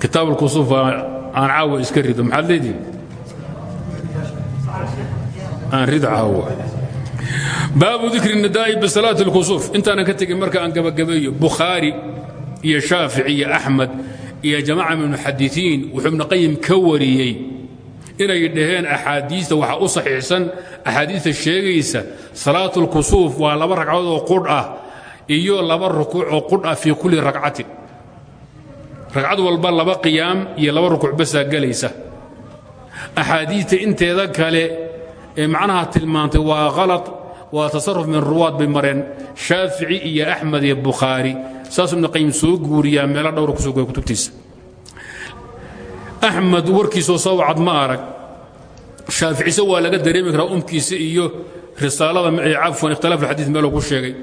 Kitaabulkusuuf aan caawa iska rido. Maxaad leedihi? Aan rido caawa. Baabu dikri nada'i bisalaati اlkusuuf intaanan ka tegin marka aan gabagabeeyo. Bukhaari iyo shaafici iyo axmed iyo jamaca min muxadisiin wuxuu ibnu qayim ka wariyey inay dhaheen axaadiista waxaa u saxiixsan axaadiista sheegaysa salaat اlkusuuf waa laba ragcadood oo qudh ah iyo laba rukuuc oo qudh ah fii kulli ragcatin ragcad walba laba qiyaam iyo laba rukuuc basaa gelaysa. Axaadiista inteeda kale ee macnaha tilmaantay waa halad waa tasaruf min ruwaad bay mareen shaafici iyo axmed iyo bukhaari saasuu ibnu qayim soo guuriyaa meelo dhowra ku soo goya kutubtiisa. Axmed warkiisoo sawcad ma arag. Shaaficise waa laga dareemi karaa umkiisa iyo risaalada cafwan ikhtilaaf alxadiid meeluu ku sheegay.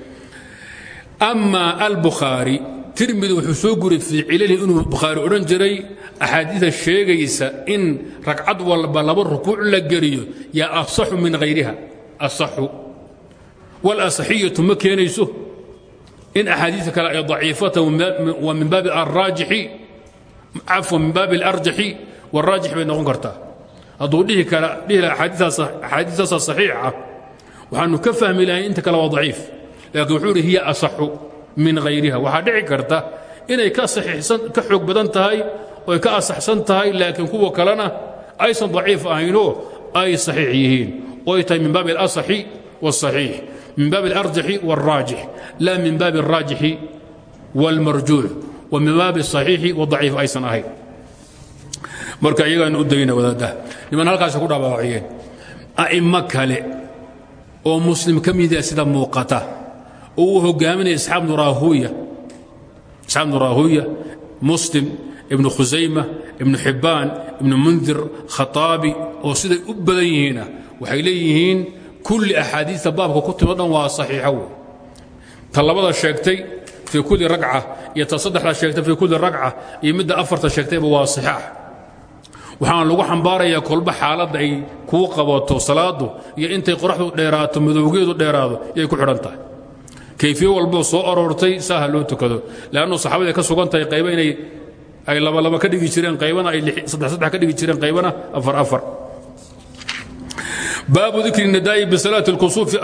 Ama albukhaari tirmidi wuxuu soo guuriyey fii cilalihi inuu bukhaari odhan jiray axaadiida sheegaysa in ragcad walba laba rukuuc la geliyo yaa asaxu min hayriha asaxu walasaxiyatu ma keenayso in axaadiia kale ay daciifatan wa min baabi araajixi cafwan min baabi alarjaxi waraajix bay noqon kartaa hadduu dhihi laha axaadiistaasa saxiixa waxaanu ka fahmi lahay inta kale waa daciif laakiin hiya asaxu min hayriha waxaa dhici karta inay ka xoog badan tahay oy ka asaxsan tahay laakiin kuwa kalena aysan daciif ahaynoo ay saxiix yihiin oy tahay min baabi alasaxi wاsaxiix min baabi اlarjaxi wاlraajix la min baabi اlraajixi wاlmarjuux wa min baabi الصaxiixi wاdaciif aysan ahayn marka iyagaan u dayna wadaadaha niman halkaas ku dhabaawaciyeen a'immo kale oo muslim ka mida sida muuqata oo uu hogaaminaya isxaaq bnu raahuya isxaaq bnu raahuya muslim ibnu khusayma ibnu xibbaan ibnu mundir khataabi oo siday u badan yihiina waxay leeyihiin kulli axaadiista baabka ku timo waa saxiixo wey ta sheegtay fii kulli ragca iyo ta saddexda sheegtay fii kulli ragca iyo midda afarta sheegtayba waa saxaax waxaana lagu xambaarayaa kolba xaaladda ay kuu qabato salaadu iyo intay qoraxdu dheeraato madowgeedu dheeraado yay ku xidhan tahay. Kayfiye walboo soo aroortay saaha loo tukado. Saxaabada ka sugan tahay qayba inay ay labalaba ka dhigi jireen qaybana ay saddex saddex ka dhigi jireen qaybana afar afar baabu dikri nidaa'i bisalaati اlkusuufi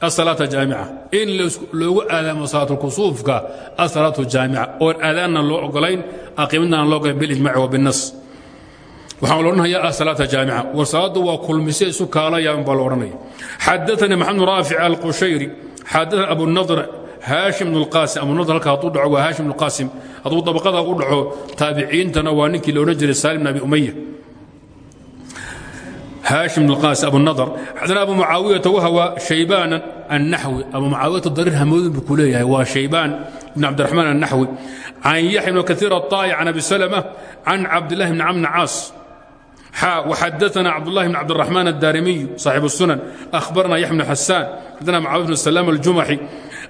asalaata jaamica in loogu aadaamo salaatulkusuufka asalaatu jaamica oon aadaanna loo ogolayn aqimidna aan loo ogolayn bilijmaci wa binnas. Waxaan loodhanaya asalaata jaamica war salaaddu waa kulmise isu kaalayaan baa loodhanaya xadaanii maxamed raafic alqushayri xadana abunadr haashim bn qaasim abunadr halka hadduu dhaco waa haashim bnu qaasim hadduu dabaqada u dhaco taabiciintana waa ninkii loodhan jiray saalim bn abi umaya هاشم بن القاسم أبو النضر حدثنا أبو معاوية وهو شيبان النحوي أبو معاوية الضرير همود بكلية هو شيبان بن عبد الرحمن النحوي عن يحيى بن كثير الطائي عن أبي سلمة عن عبد الله بن عمرو عاص حا وحدثنا عبد الله بن عبد الرحمن الدارمي صاحب السنن أخبرنا يحيى بن حسان حدثنا معاوية بن السلام الجمحي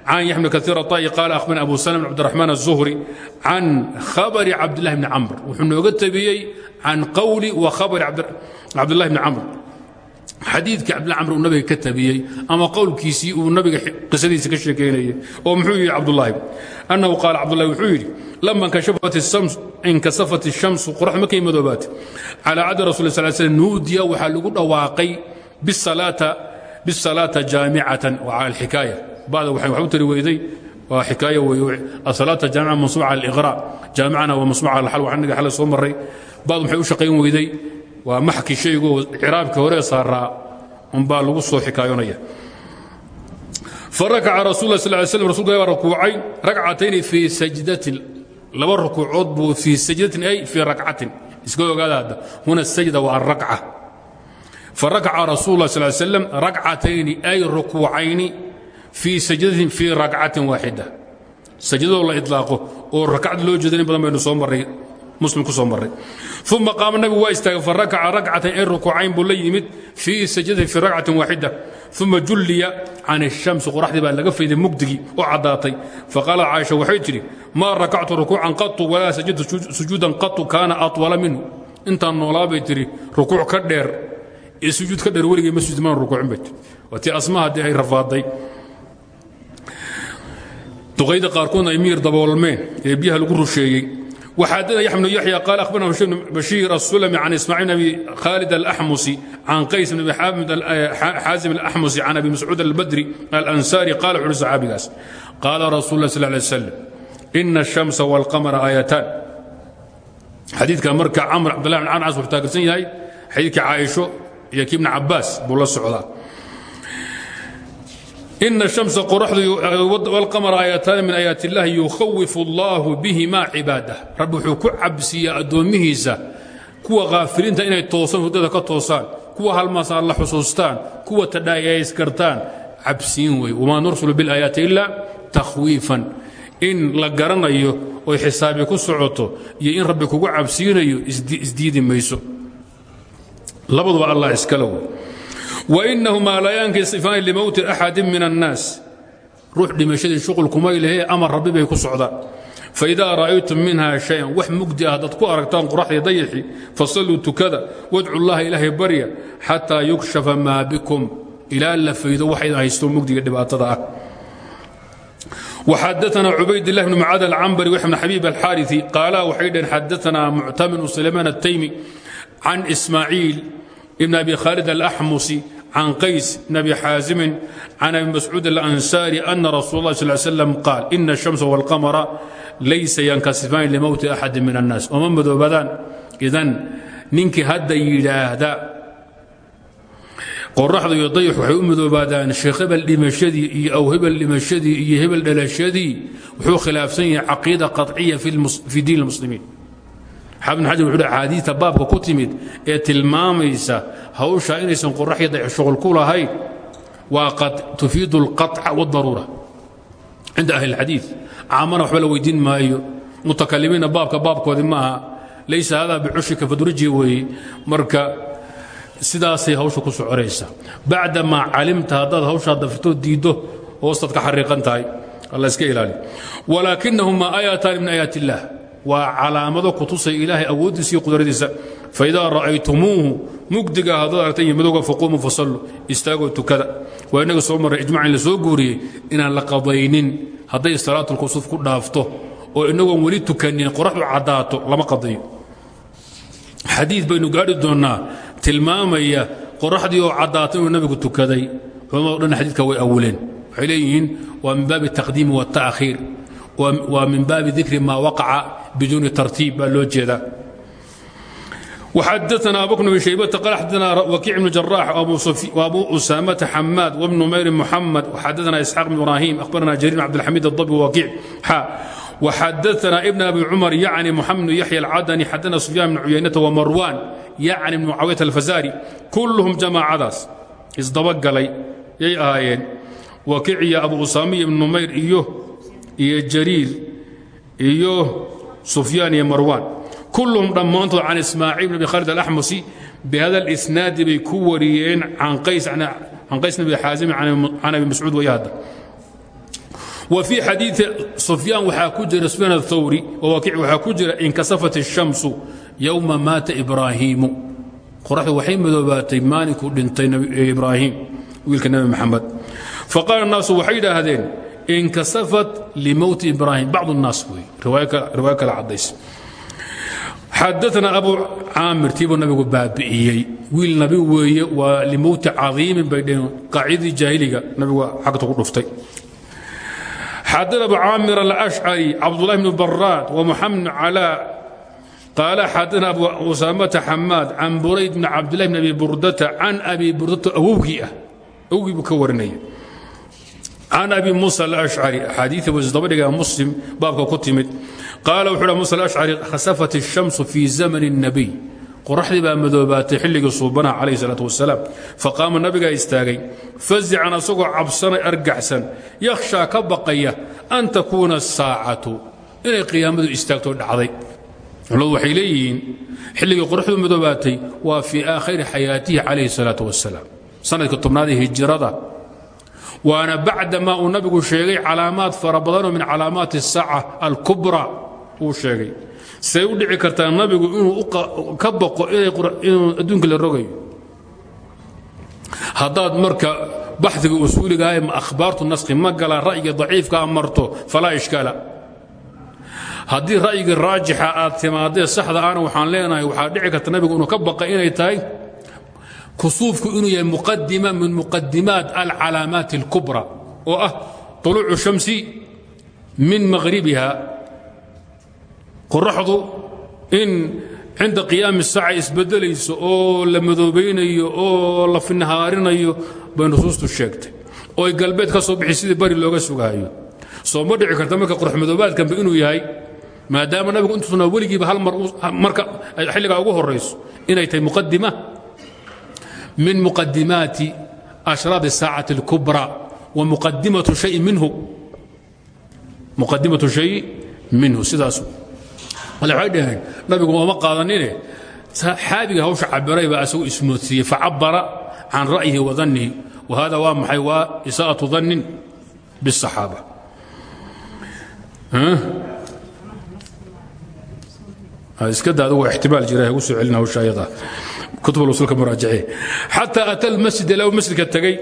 عن يحيى بن كثير الطائي قال أخبرنا أبو سلمة بن عبد الرحمن الزهري عن خبر عبد الله بن عمرو وحنا قلت بيي عن قولي وخبر عبد cabdulahi bni camr xadiidkii cabdillah camr uu nabiga ka tabiyey ama qowlkiisii uu nabiga qisadiisa ka sheekaynayey oo muxuu yidhi cabdulahi annahu qaala cabdulahi wuxuu yidhi lama inkasafat الshamsu qorax markay madoobaatay calى cadi rasul sal slm nuudiya waxaa lagu dhawaaqay bisalaata jaamicatan wa cala alxikaaya bacda waxay wax u tari weyday waa xikaaya weeye asalaata jaamica mansuuca cala aliqra jaamicana waa mansuuca cala alxal waxaa naga xalay soo maray bacdu waxay u shaqayn weyday waa maxki shaygu ciraabkii hore saaraa unbaa lagu soo xikaayonaya farakaca rasul sal ly slam rasulka baa rukuucay ragcatayni fii sajdatin. Laba rukuucood buu fii sajdatin ay fii rakcatin. Iska ogaada huna sajda waa alrakca farakaca rasul lah sal slam rakcatayni ay rukuucayni fii sajdatin fii rakcatin waaxida. Sajdadoo la idlaaqo oo rakcad loo jeeda badan baynu soo marray muslim ku soo marray uma qaama nabigu waa istaagay farakaca rakcatan in rukuucayn buu la yimid fii sajdatin fii rakcatin waaxida uma julliya can الshamsi qoraxdii baa laga fayday mugdigii oo caddaatay faqaalat caaisha waxay tidhi maa rakactu rukuucan qatu walaa sajadtu sujuudan qatu kaana aطwala minhu intaan noolaa bay tihi rukuuc ka dheer iyo sujuud ka dheer weligay ma sujud maan rukuucin bay tii waa tii asma haddii ay rafaaday duqayda qaarkoodna ay miyir daboolmeen ee biyaha lagu rusheeyey وxadثna يحيى بن يحيى قال أخبرنا هشام بن بشير السلمي عن إسماعيل بن أبي خالد الأحمسي عن قيس بن أبي حازم الأحمسي عن أبي مسعود البدري الأنساري قال وxu صحaabigaas قال رsuل الله صلى الله عليه وسلم إن الشمس والقمر آيتان xadiidka marka cmr cبدالله بن cن cas wuxuu taageersan yahay xadiidka caaisho iyo kii بن cabaas buu la socdaa ina shamsa qoraxdu amara aayataani min aayaat illaahi yukhawifu allaahu bihimaa cibaadah rabbi wuxuu ku cabsiiyaa addoommihiisa kuwa khaafiliinta inay toosan hudada ka toosaan kuwa halmaas alla xusuustaan kuwa tadhaayayskartaan cabsiin wey wama nursulu bialaayaati ilaa takhwiifan in la garanayo oy xisaabi ku socoto iyo in rabbi kugu cabsiinayo isdiidi mayso labaduba allah iskala wainahumaa laa yankisifaani limowti axadi min annaas ruux dhimashadii shuqul kumay lehee amar rabbi bay ku socdaan faidaa ra'aytum minha shayan wax mugdi ah haddaad ku aragtaan qoraxdii dayaxi fasalluu tukada wadcu llaha ilaahay barya xataa yukshafa maa bikum ilaa la faydo waxayd haysto mugdiga dhibaatada ah وxadثna cubayd الlah بن mcاad الcmbri وx بن xabيب الxاariثi qaalaa waxay dhaheen xadaثna muctamin سlaymaan التaymi can إsmaaعiil بn abi khaalid الأxmusi can qays bn abi xaasimin can abi mascuud الأnsاri أna rasuul اlah sl sلم qaal إna الشhamس والqamra laysa yankasifaan limowti أxadi min الnaas oma madoobadaan idan ninkii hadda yidhaahda qoraxda iyo dayx waxay u midoobaadaan sheekh hebel dhimashadii iyo aw hebel dhimashadii iyo hebel dhalashadii wuxuu khilaafsan yahay caqiida qaطciya fi diin اlmuslimiin xaafid xajar wuxuu axaadiita baabka ku timid ee tilmaamaysa hawsha inaysan qorax iyo dayx shuqul ku lahayn waa qad tufiidu اlqaطca wاdaruura cinda ahli اlxadiid caamana waxba la weydiin maayo mutakalimiinna baabka baabkoodii maaha laysa hada bicushika faduriji weeye marka sidaasay hawsha ku socoraysa bacdamaa calimta haddaad hawshaa dafirtoo diiddo hoostaad ka xariiqan tahay alla iska ilaali walaakinahumaa aayataani min aayaat illaah waa calaamado kutusay ilaahay awooddiisa iyo qudradiisa. Faidaa ra'aytumuuhu mugdiga haddaad aragtan iyo madowga faquumu fasallu istaagoo tukada. Waa innaga soo marray ijmac la soo guuriyey inaan la qadaynin. Hadday salaatulkusuuf ku dhaafto oo innagoon weli tukanin qoraxdu caddaato lama qadayo. Xadiid baynu gaadhi doonnaa tilmaamaya qoraxdii oo caddaatay nabigu tukaday. Culamado dhan xadiidka way awileen waxay leeyihiin waa min baabi taqdiimi waata'khiir waa min baabi dikri maa waqaca biduuni tartiib baa loo jeedaa xadana abu bn shaybata qal xadana wakiic bn jaraax abu usaamata xamaad wbn mayri muxamed xadana isxaaq bn ibraahim ahbarana jariir bn cabdilxamiid adabi wakiic xa وxadana ibn abi cumar yacni muxamed bn yaxya alcadani xadana sufyaan bn cuyaynata wamarwan yacni bn mucaawiyata alfasaari kulluhum jamaacadaas isdabagalay yay ahaayeen wakiiciya abu usaamiya ibn numayr iyo iyo jariir iyo سفyان iyo مروان kulluhum dhammaantood can ismaaciil bn abi khaalid alaxmusi bihada اlisnaadi bay ku wariyeen can qays bn abi xaazimi can abi mascuud waya hadda wa fii xadiidi sufyaan waxaa ku jira sufyaan athawri wawakic waxaa ku jira inkasafat الshamsu yowma maata ibraahiimu qoraxdu waxay madoobaatay maalinkuu dhintay ibraahim wiilka nebi maxamed faqaala الnaasu waxay yidhaahdeen inkasafat limowti ibraahim bacd الnaas wey riwaayo kale cadays xadaana abu caamir tiibuu nabigu baabi'iyey. Wiil nabi weeye waa limowti cadiimin bay dheheen qaacidadii jaahiliga nabigu cagta ku dhuftay. Xadana abu caamir alashcari cabdullahi bnu baraad wamuxamed bn calaa qaala xadana abu usaamata xamaad can burayd bni cabdillahi bn abi burdata can abi burdata awowgii ah. Warinaya can abi musa alashcari axaadiia buu isdaba dhigaa muslim baabka ku timid qaala wuxuu ha musa alashcari khasafat الshamsu fii zamani الnabiy qoraxdii baa madoobaatay xilligii suubanaha calayh الsalaaة wasalaam faqaama nabigaa istaagay fazican asagoo cabsanay argaxsan yakhshaa ka baqaya an takuuna الsaacatu inay qiyaamadu istaagto dhacday culamadu waxay leeyihiin xilligii qoraxdu madoobaatay waa fii aakhiri xayaatihi calayh الsalaaة wasalaam sanadka tobnaadee hijirada waana bacdamaa uu nabigu sheegay calaamaad fara badanoo min calaamaati الsaaca alkubra uu sheegay. Say u dhici kartaa nabigu inuu ka baqo inuu adduunka la rogayo. Haddaad marka baxiga usuuligaah ma akhbaartu naskhi ma gala ra'yiga daciifkaa marto falaa ishkaala. Haddii ra'yigii raajixa aad timaadee saxda ana waxaan leenahay waxaa dhici karta nabigu inuu ka baqa inay tahay kusuufku inuu yahay muqadima min muqadimaat alcalaamaat اlkubra oo ah طuluucu shamsi min maghribiha. Qoraxdu in cinda qiyaami saaca isbedelayso oo la madoobaynayo oo la finhaarinayo bay nusuustu sheegtay. Oo ay galbeed ka soo bixi sidii bari looga sugaayo. Soo ma dhici karta marka qoraxmadoobaadkanba inuu yahay maadaama nabigu intuusna weligiiba hal mar marka xilligaa ugu min muqadimaati ashraad الsaacati اlkubra wa muqadimatu shayin minhu muqadimatu shay minhu sidaas ale waxay dhaheen nabigu ooma qaadanine saxaabiga hawsha cabiray baa isagu ismoodsiiyey facabara can ra'yihi wa dannihi wa hada waa maxay waa isaa'atu dannin biالصaxaaba iska da adigu ixtimaal jira ugu soo celina hawsha ayada xataa ata almasjid ilaa masjidka tegey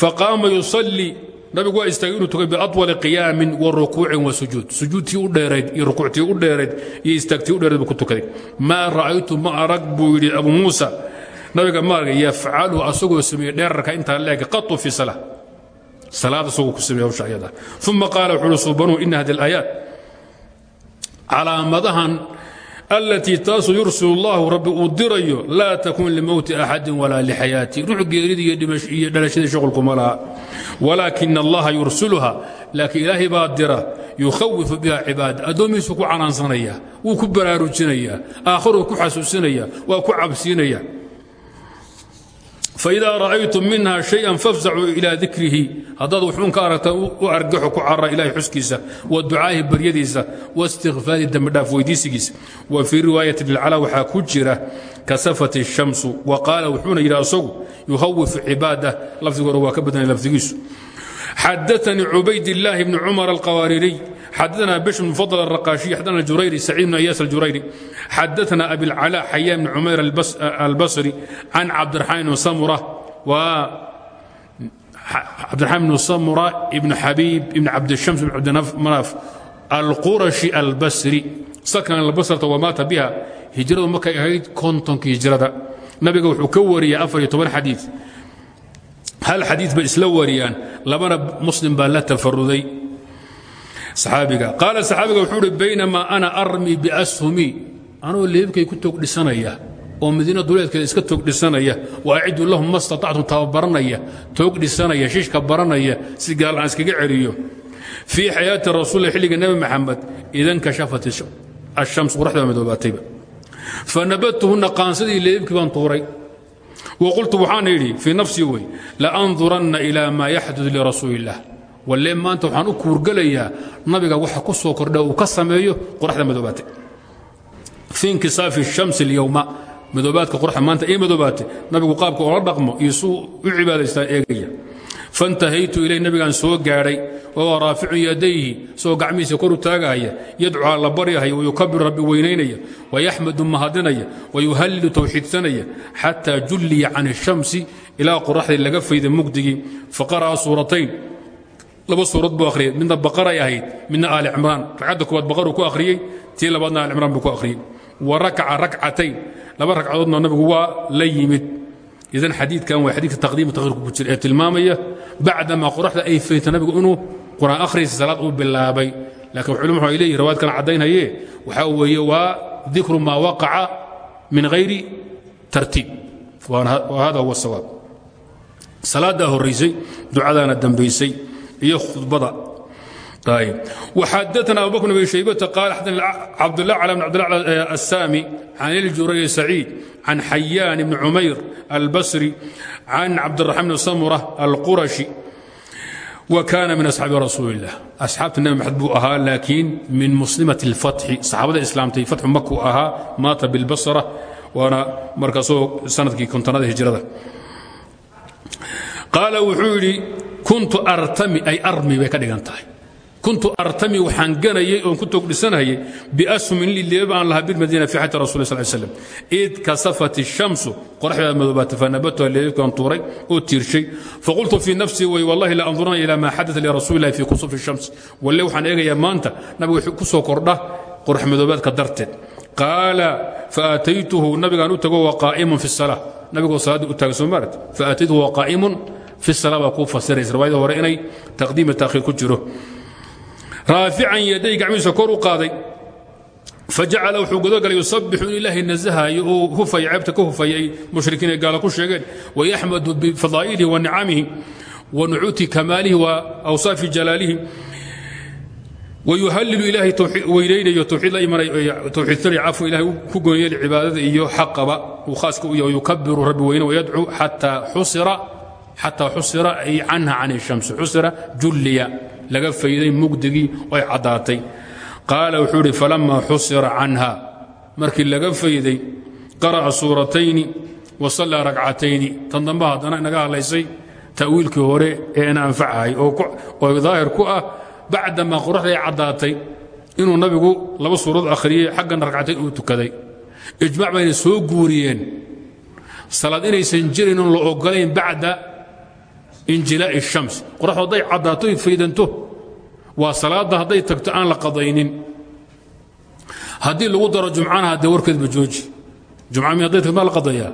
faqaama yusalii nabigu waa istaagay inuu tukay biaطwali qiyaamin wa rukuucin wa sujuud. Sujuudtii u dheerayd iyo rukuuctii u dheerayd iyo istaagtii u dheerayd buu ku tukaday. Maa ra'aytu ma arag buu yidhi abu muusa. Nabiga ma arag yafcalu asagoo sameeyey dheerarka intaa leeg qatu fi sala salaad asagoo ku sameeye hawsha ayada. Uma qaala wuxuu uhi subanuu ina hadi alaayaat calaamadahan allatii taasu yursil اllahu rabbi uu dirayo laa takun limowti axadin walaa lixayaati ruux geerida iyo dhalashadii shuqulkuma laha. Walaakina allaha yursiluha laakiin ilaahay baa dira yukhawifu biha cibaada addoomihiisu ku canaansanaya wuu ku baraarujinaya aakharuu ku xasuusinaya waa ku cabsiinaya faidaa ra'aytum minha shayan fafzacuu ilaa dikrihi haddaad wuxuun ka aragtaan u argaxo ku carara ilahay xuskiisa wa ducaahi baryadiisa wa istikfaari dembidhaaf weydiisigiisa wa fii riwaayati lilcala waxaa ku jira kasafat الshamsu wa qaala wuxuuna yidhi asagu yuhawifu cibaada lafdigu hore waa ka badnay lafdigiisu xadaanii cubayd illaahi bni cumar alqawaaririy xadaana bishr bn fadl الraqaashiy xadaana jurayri saciid bn ayaas aljurayri xadaana abilcala xayaan bn cumayr albasri can cabdiraxmaan bn samura cabdiraxmaan bn samura ibn xabiib ibn cabdishams ibn cabdimanaaf alqurashi albasri sakan albasrata wamaata biha hijradu markay ahayd kontonkii hijrada nabiga wuxuu ka wariyay afar iyo toban xadiid hal xadiid bay isla wariyaan labana muslim baa la tafaruday saxaabiga. Qaala saxaabiga wuxuu baynamaa ana armi biashumi anoo leebkay ku toog dhisanaya oo madiina duleedkeeda iska toog dhisanaya. Wa aciddu lahum ma statactum tababaranaya toog dhisanaya shishka baranaya si gaal aan iskaga celiyo fii xayaati rasuul xilliga nebi maxamed idan kashafat ashams qoraxda baa madoobaatayba fanabadtuhunna qaansadii leebkii baan tuuray. Waqultu waxaan idhi fii nafsii wey laanduranna ilaa maa yaxdud lirasuuli illah walle maanta waxaan u kuurgelayaa nabiga waxa ku soo kordha uu ka sameeyo qoraxda madoobaatay fi inkisaafi shamsi اlyowma madoobaadka qoraxda maanta ii madoobaatay nabigu qaabka oola dhaqmo iyo suu u cibaadaystaan eegaya faintahaytu ilay nabigaan soo gaadhay wahuwa raaficun yadayhi isagoo gacmihiisa koru taagaya yadcuu alla baryahaya wayukabiru rabbi weynaynaya wayaxmadu mahadinaya wayuhallilu tawxiidsanaya xataa julliya can الshamsi ilaa qoraxdii laga fayda mugdigii faqara'a suuratayn laba suurad buu akhriyey midna baqaray ahayd midna aali cimraan. Ragcadda koowaad baqaruu ku akhriyey tii labaadna aali cimraan buu ku akhriyey. Wa rakaca rakcatayn laba ragcadoodna nabigu waa la yimid. Idan xadiidkan waa xadiidka taqdiima takhirku ku jira ee tilmaamaya bacdamaa qoraxda ay fayta nabigu inuu qur'aan akhriisa salaad uu bilaabay. Laakiin culum waxay leeyihiin rawaad kale caddaynhaye waxaa weeye waa dikru maa waqaca min hayri tartiib. Hada huwa sawaab. Salaaddaa horraysay ducadaana dambaysay iyo khudbada. Xadana abubakr bn shaybata qaal cabdlah cala bn cabdillah eh, assaami can iljuray saciid can xayaan bni cumayr albasri can cabdiraxmaan bn samura alqurashi. Wa kaana min asxaabi rasuuli illah asxaabta nebi maxamed buu ahaa laakiin min muslimat اlfatxi saxaabada islaamtay fatxu maku ahaa maata bilbasra waana markaasoo sannadkii kontonada hijrada. Qaala wuxuu yidhi سنة كنت هجرة قال وحولي كنت أرتمي أي أرمي بكذا كنت أرتمي وحنقني وكنت أقلسنهي بأسهم اللي بان لها بالمدينة في حياة رسول الله صلى الله عليه وسلم إذ كسفت الشمس قرح المذوبات فنبتها اللي كان طوري أتير شيء فقلت في نفسي وي والله لا أنظرنا إلى ما حدث لرسول الله في كسوف الشمس واللي وحن إيجا يا مانتا نبي كسو قرده قرح مذوبات كدرتت قال فأتيته النبي قال وهو قائم في الصلاة نبي صلاة أتاك سمارت فأتيته وهو قائم baa ku fasirasrwayada hore inay taqdiimi taakhiir ku jiro. Raafican yaday gacmihiisa kor u qaaday. Fajacala wuxuu gudagalay yusabixu in ilaahay nasahayo uu hufaya ceebta ka hufaya ay mushrikiin ee gaala ku sheegeen. Wayaxmadu bifadaa'ilihi wa nicamihi wa nucuuti kamaalihi wa awsaafi jalaalihi. Wayuhalilu ilaahay weynaynayo towxiid la imanay towxiidsanay cafwa ilahay ku goonayo cibaadada iyo xaqaba. Uu khaaska u yahay wayukabiru rabbi weyne wayadcuu xataa xusira xataa xusira ay canha can الshamsi xusira julliya laga fayday mugdigii ay caddaatay. Qaala wuxuu idhi falammaa xusira canha. Markii laga fayday qara'a suuratayni wa sallaa ragcatayni tan dambe haddana inaga hadlaysay ta'wiilkii hore ee ina anfacahay oo daahir ku ah bacdamaa qoraxda ay caddaatay. Inuu nabigu laba suurad akhriyey xaggana ragcatayn uu tukaday. Ijmac bayna soo guuriyeen. Salaad inaysan jirin bacda injilaa'i shams. Qoraxdu hadday caddaato id faydanto. Waa salaadda hadday tagto aan la qadaynin. Haddii lagu daro jumcana haddee warkeedba jooji. Juma mi haday tagto maad la qadayaa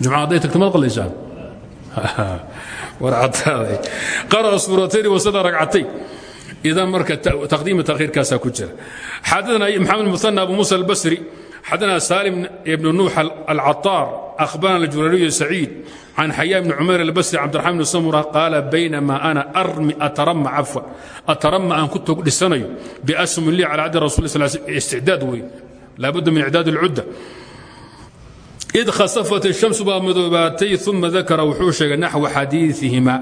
juma hadday tagto maad qadaysaan war caddaaday qara'a suuratayni wasada ragcatay. Idan marka taqdiima taakhiirkaasaa ku jira. Xadana maxamed muana abu muusa albasri xadana saalim ibnu nuux alcataar alcaطاar أخbarana اjurariy سacيid can xayaa bn cumayr albasri cabdiraxman bn samura qaala baynama ana armi atarama cafwa atarama aan ku tog dhisanayo biasmi lii cala cadi rasul sl isticdaad wey laabudda min icdaad اlcudda id khasafat الshamsu baa madoobaatay uma dakara wuxuu sheegay naxwa xadiiثihima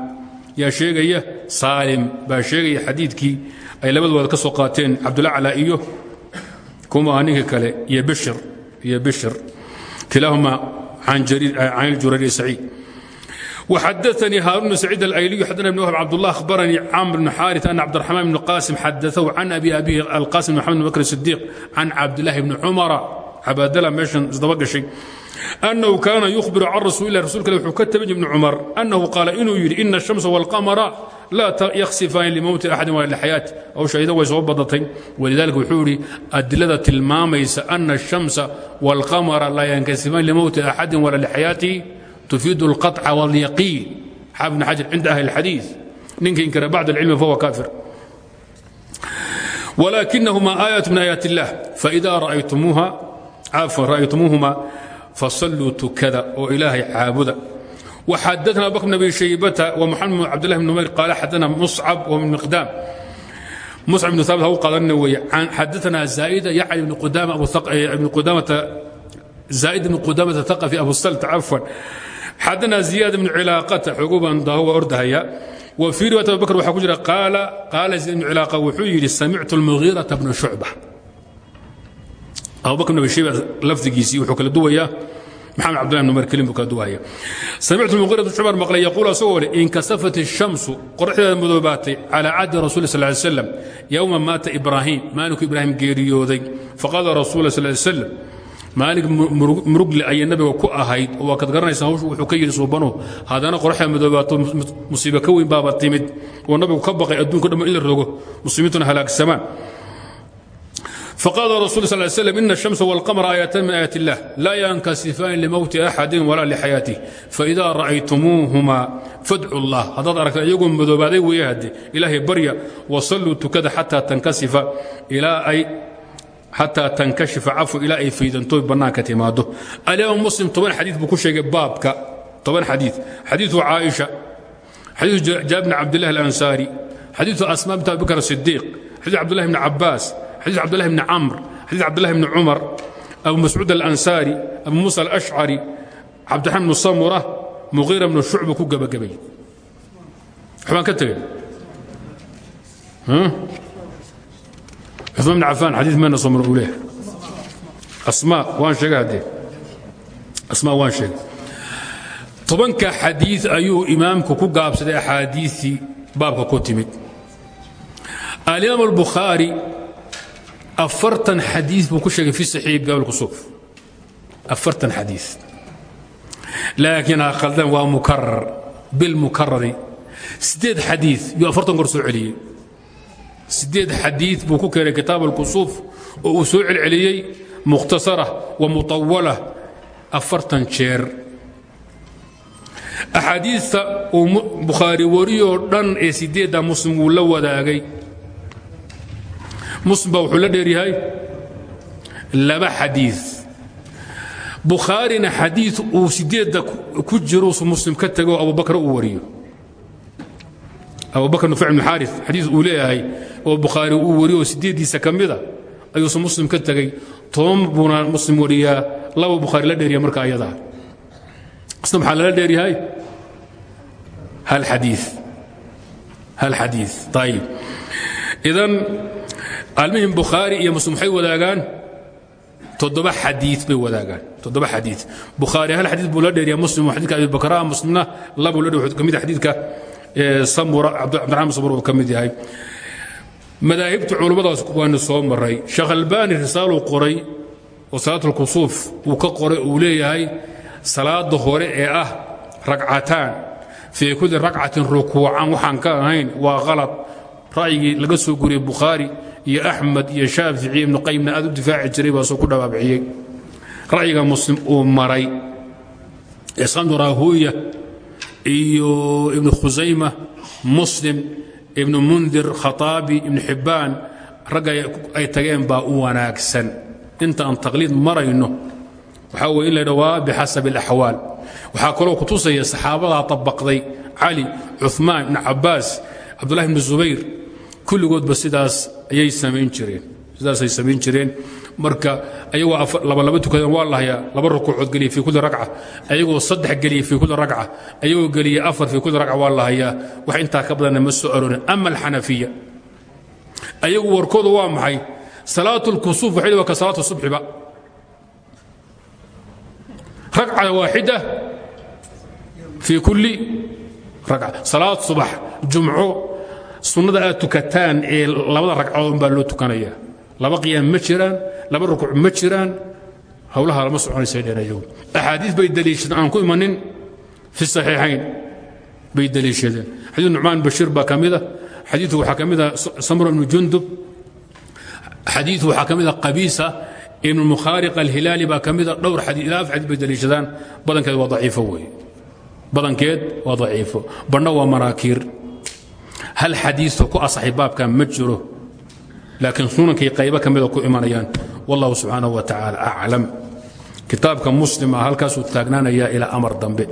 yaa sheegaya saalim baa sheegaya xadiidkii ay labadooda ka soo qaateen cabdulacla iyo kuma ninka kale iyo bishir iyo bishir xadaanii haarun bn saciid alayliyu xadana bn wahb cabdullah ahbaranii camr bn xaarit ana cabdiraxmaan bn qaasim xadaahu can abi abihi alqaasim bn maxamed bn bakr sidiiq can cabdilahi bni cumara cabaadala meeshan isdaba gashay أنه كاana يخبر can رasuل ilah رsulka wuxuu ka tabin بن cمر أنه قاala inuu yidhi إن الشhمس والقمر laa يkhsifaan لmowti أxadi wala لxayaaةi hawshayda way soo badatay walidalika wuxuu yidhi adilada tilmaamaysa أna الشhamسa والقمر laa yankasifaan لmowti أxadi wala لxayaaةihi تفيد القطع واليقين xaafid بن xaجر عند أهل الحadيiث ninka inkara bعd العلم فهو كافر ولكنهma آية من آياaت اللaه فإذا رأيتموهma fasalluu tukada oo ilaahay caabuda waxadana abubakr bn abi shaybata wa muxamed bn cabdillahi bn numayr qaala xadana muscab wa miqdaam muscab ibn haabit ha u qaadanina weeye xadaana zaa'ida yacni ibn qudama ibn qudamata zaa'id ibn qudamata taqafi abu salt cafwan xadana ziyaad ibn cilaaqata xoogu baan daaho waa wa fii riwayat abubakr waxaa ku jira qaala qaala ziyaad ibn cilaaqa wuxuu yidhi samictu almugiirata bna shucba abu bakr bn abi shayba lafdigiisii wuxuu kala duwayaa maxamed cabdullah bn umar kelim buu kala duwaya samictu almugiira bn shucba maqlay yaquul asagoo leh inkasafat الshamsu qoraxdeeda madoobaatay calaa cahdi rasul sal ly slam yowma maata ibraahim maalinku ibraahim geeriyooday. Faqaala rasul sal ly slam maalig murugle nabiga ku ahayd. Oo waa hawshu wuxuu ka yidhi suubanu haddana qoraxda madoobaato musiibo ka weyn baaba timid. Oo nabigu ka baqay adduunka dhammo in la rogo muslimiintuna halaagsamaan فقال رسول صلى الله عليه وسلم إن الشمس والقمر آياتان من آيات الله لا ينكسفان لموت أحد ولا لحياته فإذا رأيتموهما فادعوا الله هذا أرك يقوم مذوبادي ويهدي إلهي بريا وصلوا تكد حتى تنكسف إلى أي xataa tankashifa cafu ilaa ay faydantoy bannaanka timaado alimaam muslim toban xadiid buu ku sheegay baabka toban xadiid xadiidu caaisha xadiidu jaabir bn cabdillahi alansaari xadiidu asmaa bint abi bakr asidiiq xadiidu cabdullahi bni cabaas xadiis cabdulahi bni camr xadiis cabdulahi bni cumar abu mascuud alansaari abu muusa alashcari cabdiraxmaan bnu samura muqiira bnu shucba ku gebagabay waxbaan ka tegey cumaan bn cafaan xadii meena soo maro uu leehay asmaa waan sheegay haddee asmaa waan sheegay tobanka xadiid ayuu imaamku ku gaabsaday axaadiisii baabka ku timid alimaam albukhaari afartan xadii buu ku sheegay fi saxiibi baab lkusuuf afartan xadii laakiinha khaldan waa mukarar bilmukarari siddeed xadii yuu afartan goor soo celiyey. Siddeed buu ku keenay kitaab alkusuuf oo uu soo celceliyey wa mutawalah afartan jeer. Axaadiista uu bukhaari dhan ee siddeedda muslim wuu la wadaagay muslim baa wuxuu la dheeryahay laba xadii bukhaarina xadii uu sideedda ku jiruusu muslim ka tego abubakr uu wariyo. Abubakr nufec bn xaari xadii uu leeyahay oo bukhaari uu wariyo oo sideeddiisa ka mida ayuusu muslim ka tegey toban buuna muslim wariyaa laba bukhaari la dheeriya marka ayadaa isna maxaa lala dheeryahay hal xadii hal xadii ayib idan almihim bukhaari iyo muslim waxay wadaagaan toddoba xadii bay wadaagaan. Toddoba xadii bukhaari hal xadii buu la dheeriya muslim xadidka abi bakra muslimna labuu la dheer ka mid xadiidka samura cabdiraxmaan samura uu ka mid yahay. Madaahibta culummadaas waanu soo maray sheekh albaani risaaluu qoray oo salaatulkusuuf uu ka qoray uu leeyahay salaada hore ee ah ragcataan fii kulli ragcatin rukuucan waxaan ka ahayn waa laga soo guriyey bukhaari iyo axmed iyo shaafici ibnu qayimna aad u difaaci jiray baasoo ku dhabaabciyey ra'yiga muslim uu maray isqandu raahuuya iyo ibnu khusayma muslim ibnu mundir khataabi ibnu xibbaan ragga ay tageen baa u wanaagsan. Inta aan taqliid marayno waxaa weye in la dhawaa bixasabi alaxwaal. Waxaa kaloo ku tusaya saxaabadaa tabaqday cali cumaan ibnu cabbaas cabdullahi ibnu zubayr kulligoodba sidaas ayay samayn jireen. Sidaasay samayn jireen. Marka ayagoo labalaba tukadeen waa lahayaa laba rukuucood geliya fii kulli ragca ayagoo saddex geliya fii kulli ragca ayagoo geliya afar fii kulli ragca waa lahayaa. Wax intaa ka badanna ma soo aroorin ama alxanafiya. Ayagu warkoodu waa maxay? Salaatu lkusuuf waxay waa ka salaatu subxiba ragca waaxida fii kulli ragca salaad subax jumco sunnada aad tukataan ee labada ragcadood baa loo tukanaya. Laba qiyaam ma jiraan laba rukuuc ma jiraan. Howlaha lama ayagu axaadiis bay daliishadeen. Aan ku imanin fi saxiixayn bay daliishadeen. Xadiid nucmaan bashiir baa ka mida xadiidu waxaa ka mida samro ibnu jundub. Xadiidu waxaa ka mida qabiisa. Ibnu mukhaariq alhilaali baa ka mida dhowr xadiid ilaa af xadiid bay daliishadaan badankeed waa daciifo weeye badankeed waa daciifo. Badhna waa maraakiir hal xadiiثo ku asaxay baabkan ma jiro. Laakiin sunankay qaybo ka mida ku imanayaan wallahu subxaanaه wa tacaala aclam kitaabka muslima halkaasuu taagnaanayaa ilaa amar dambe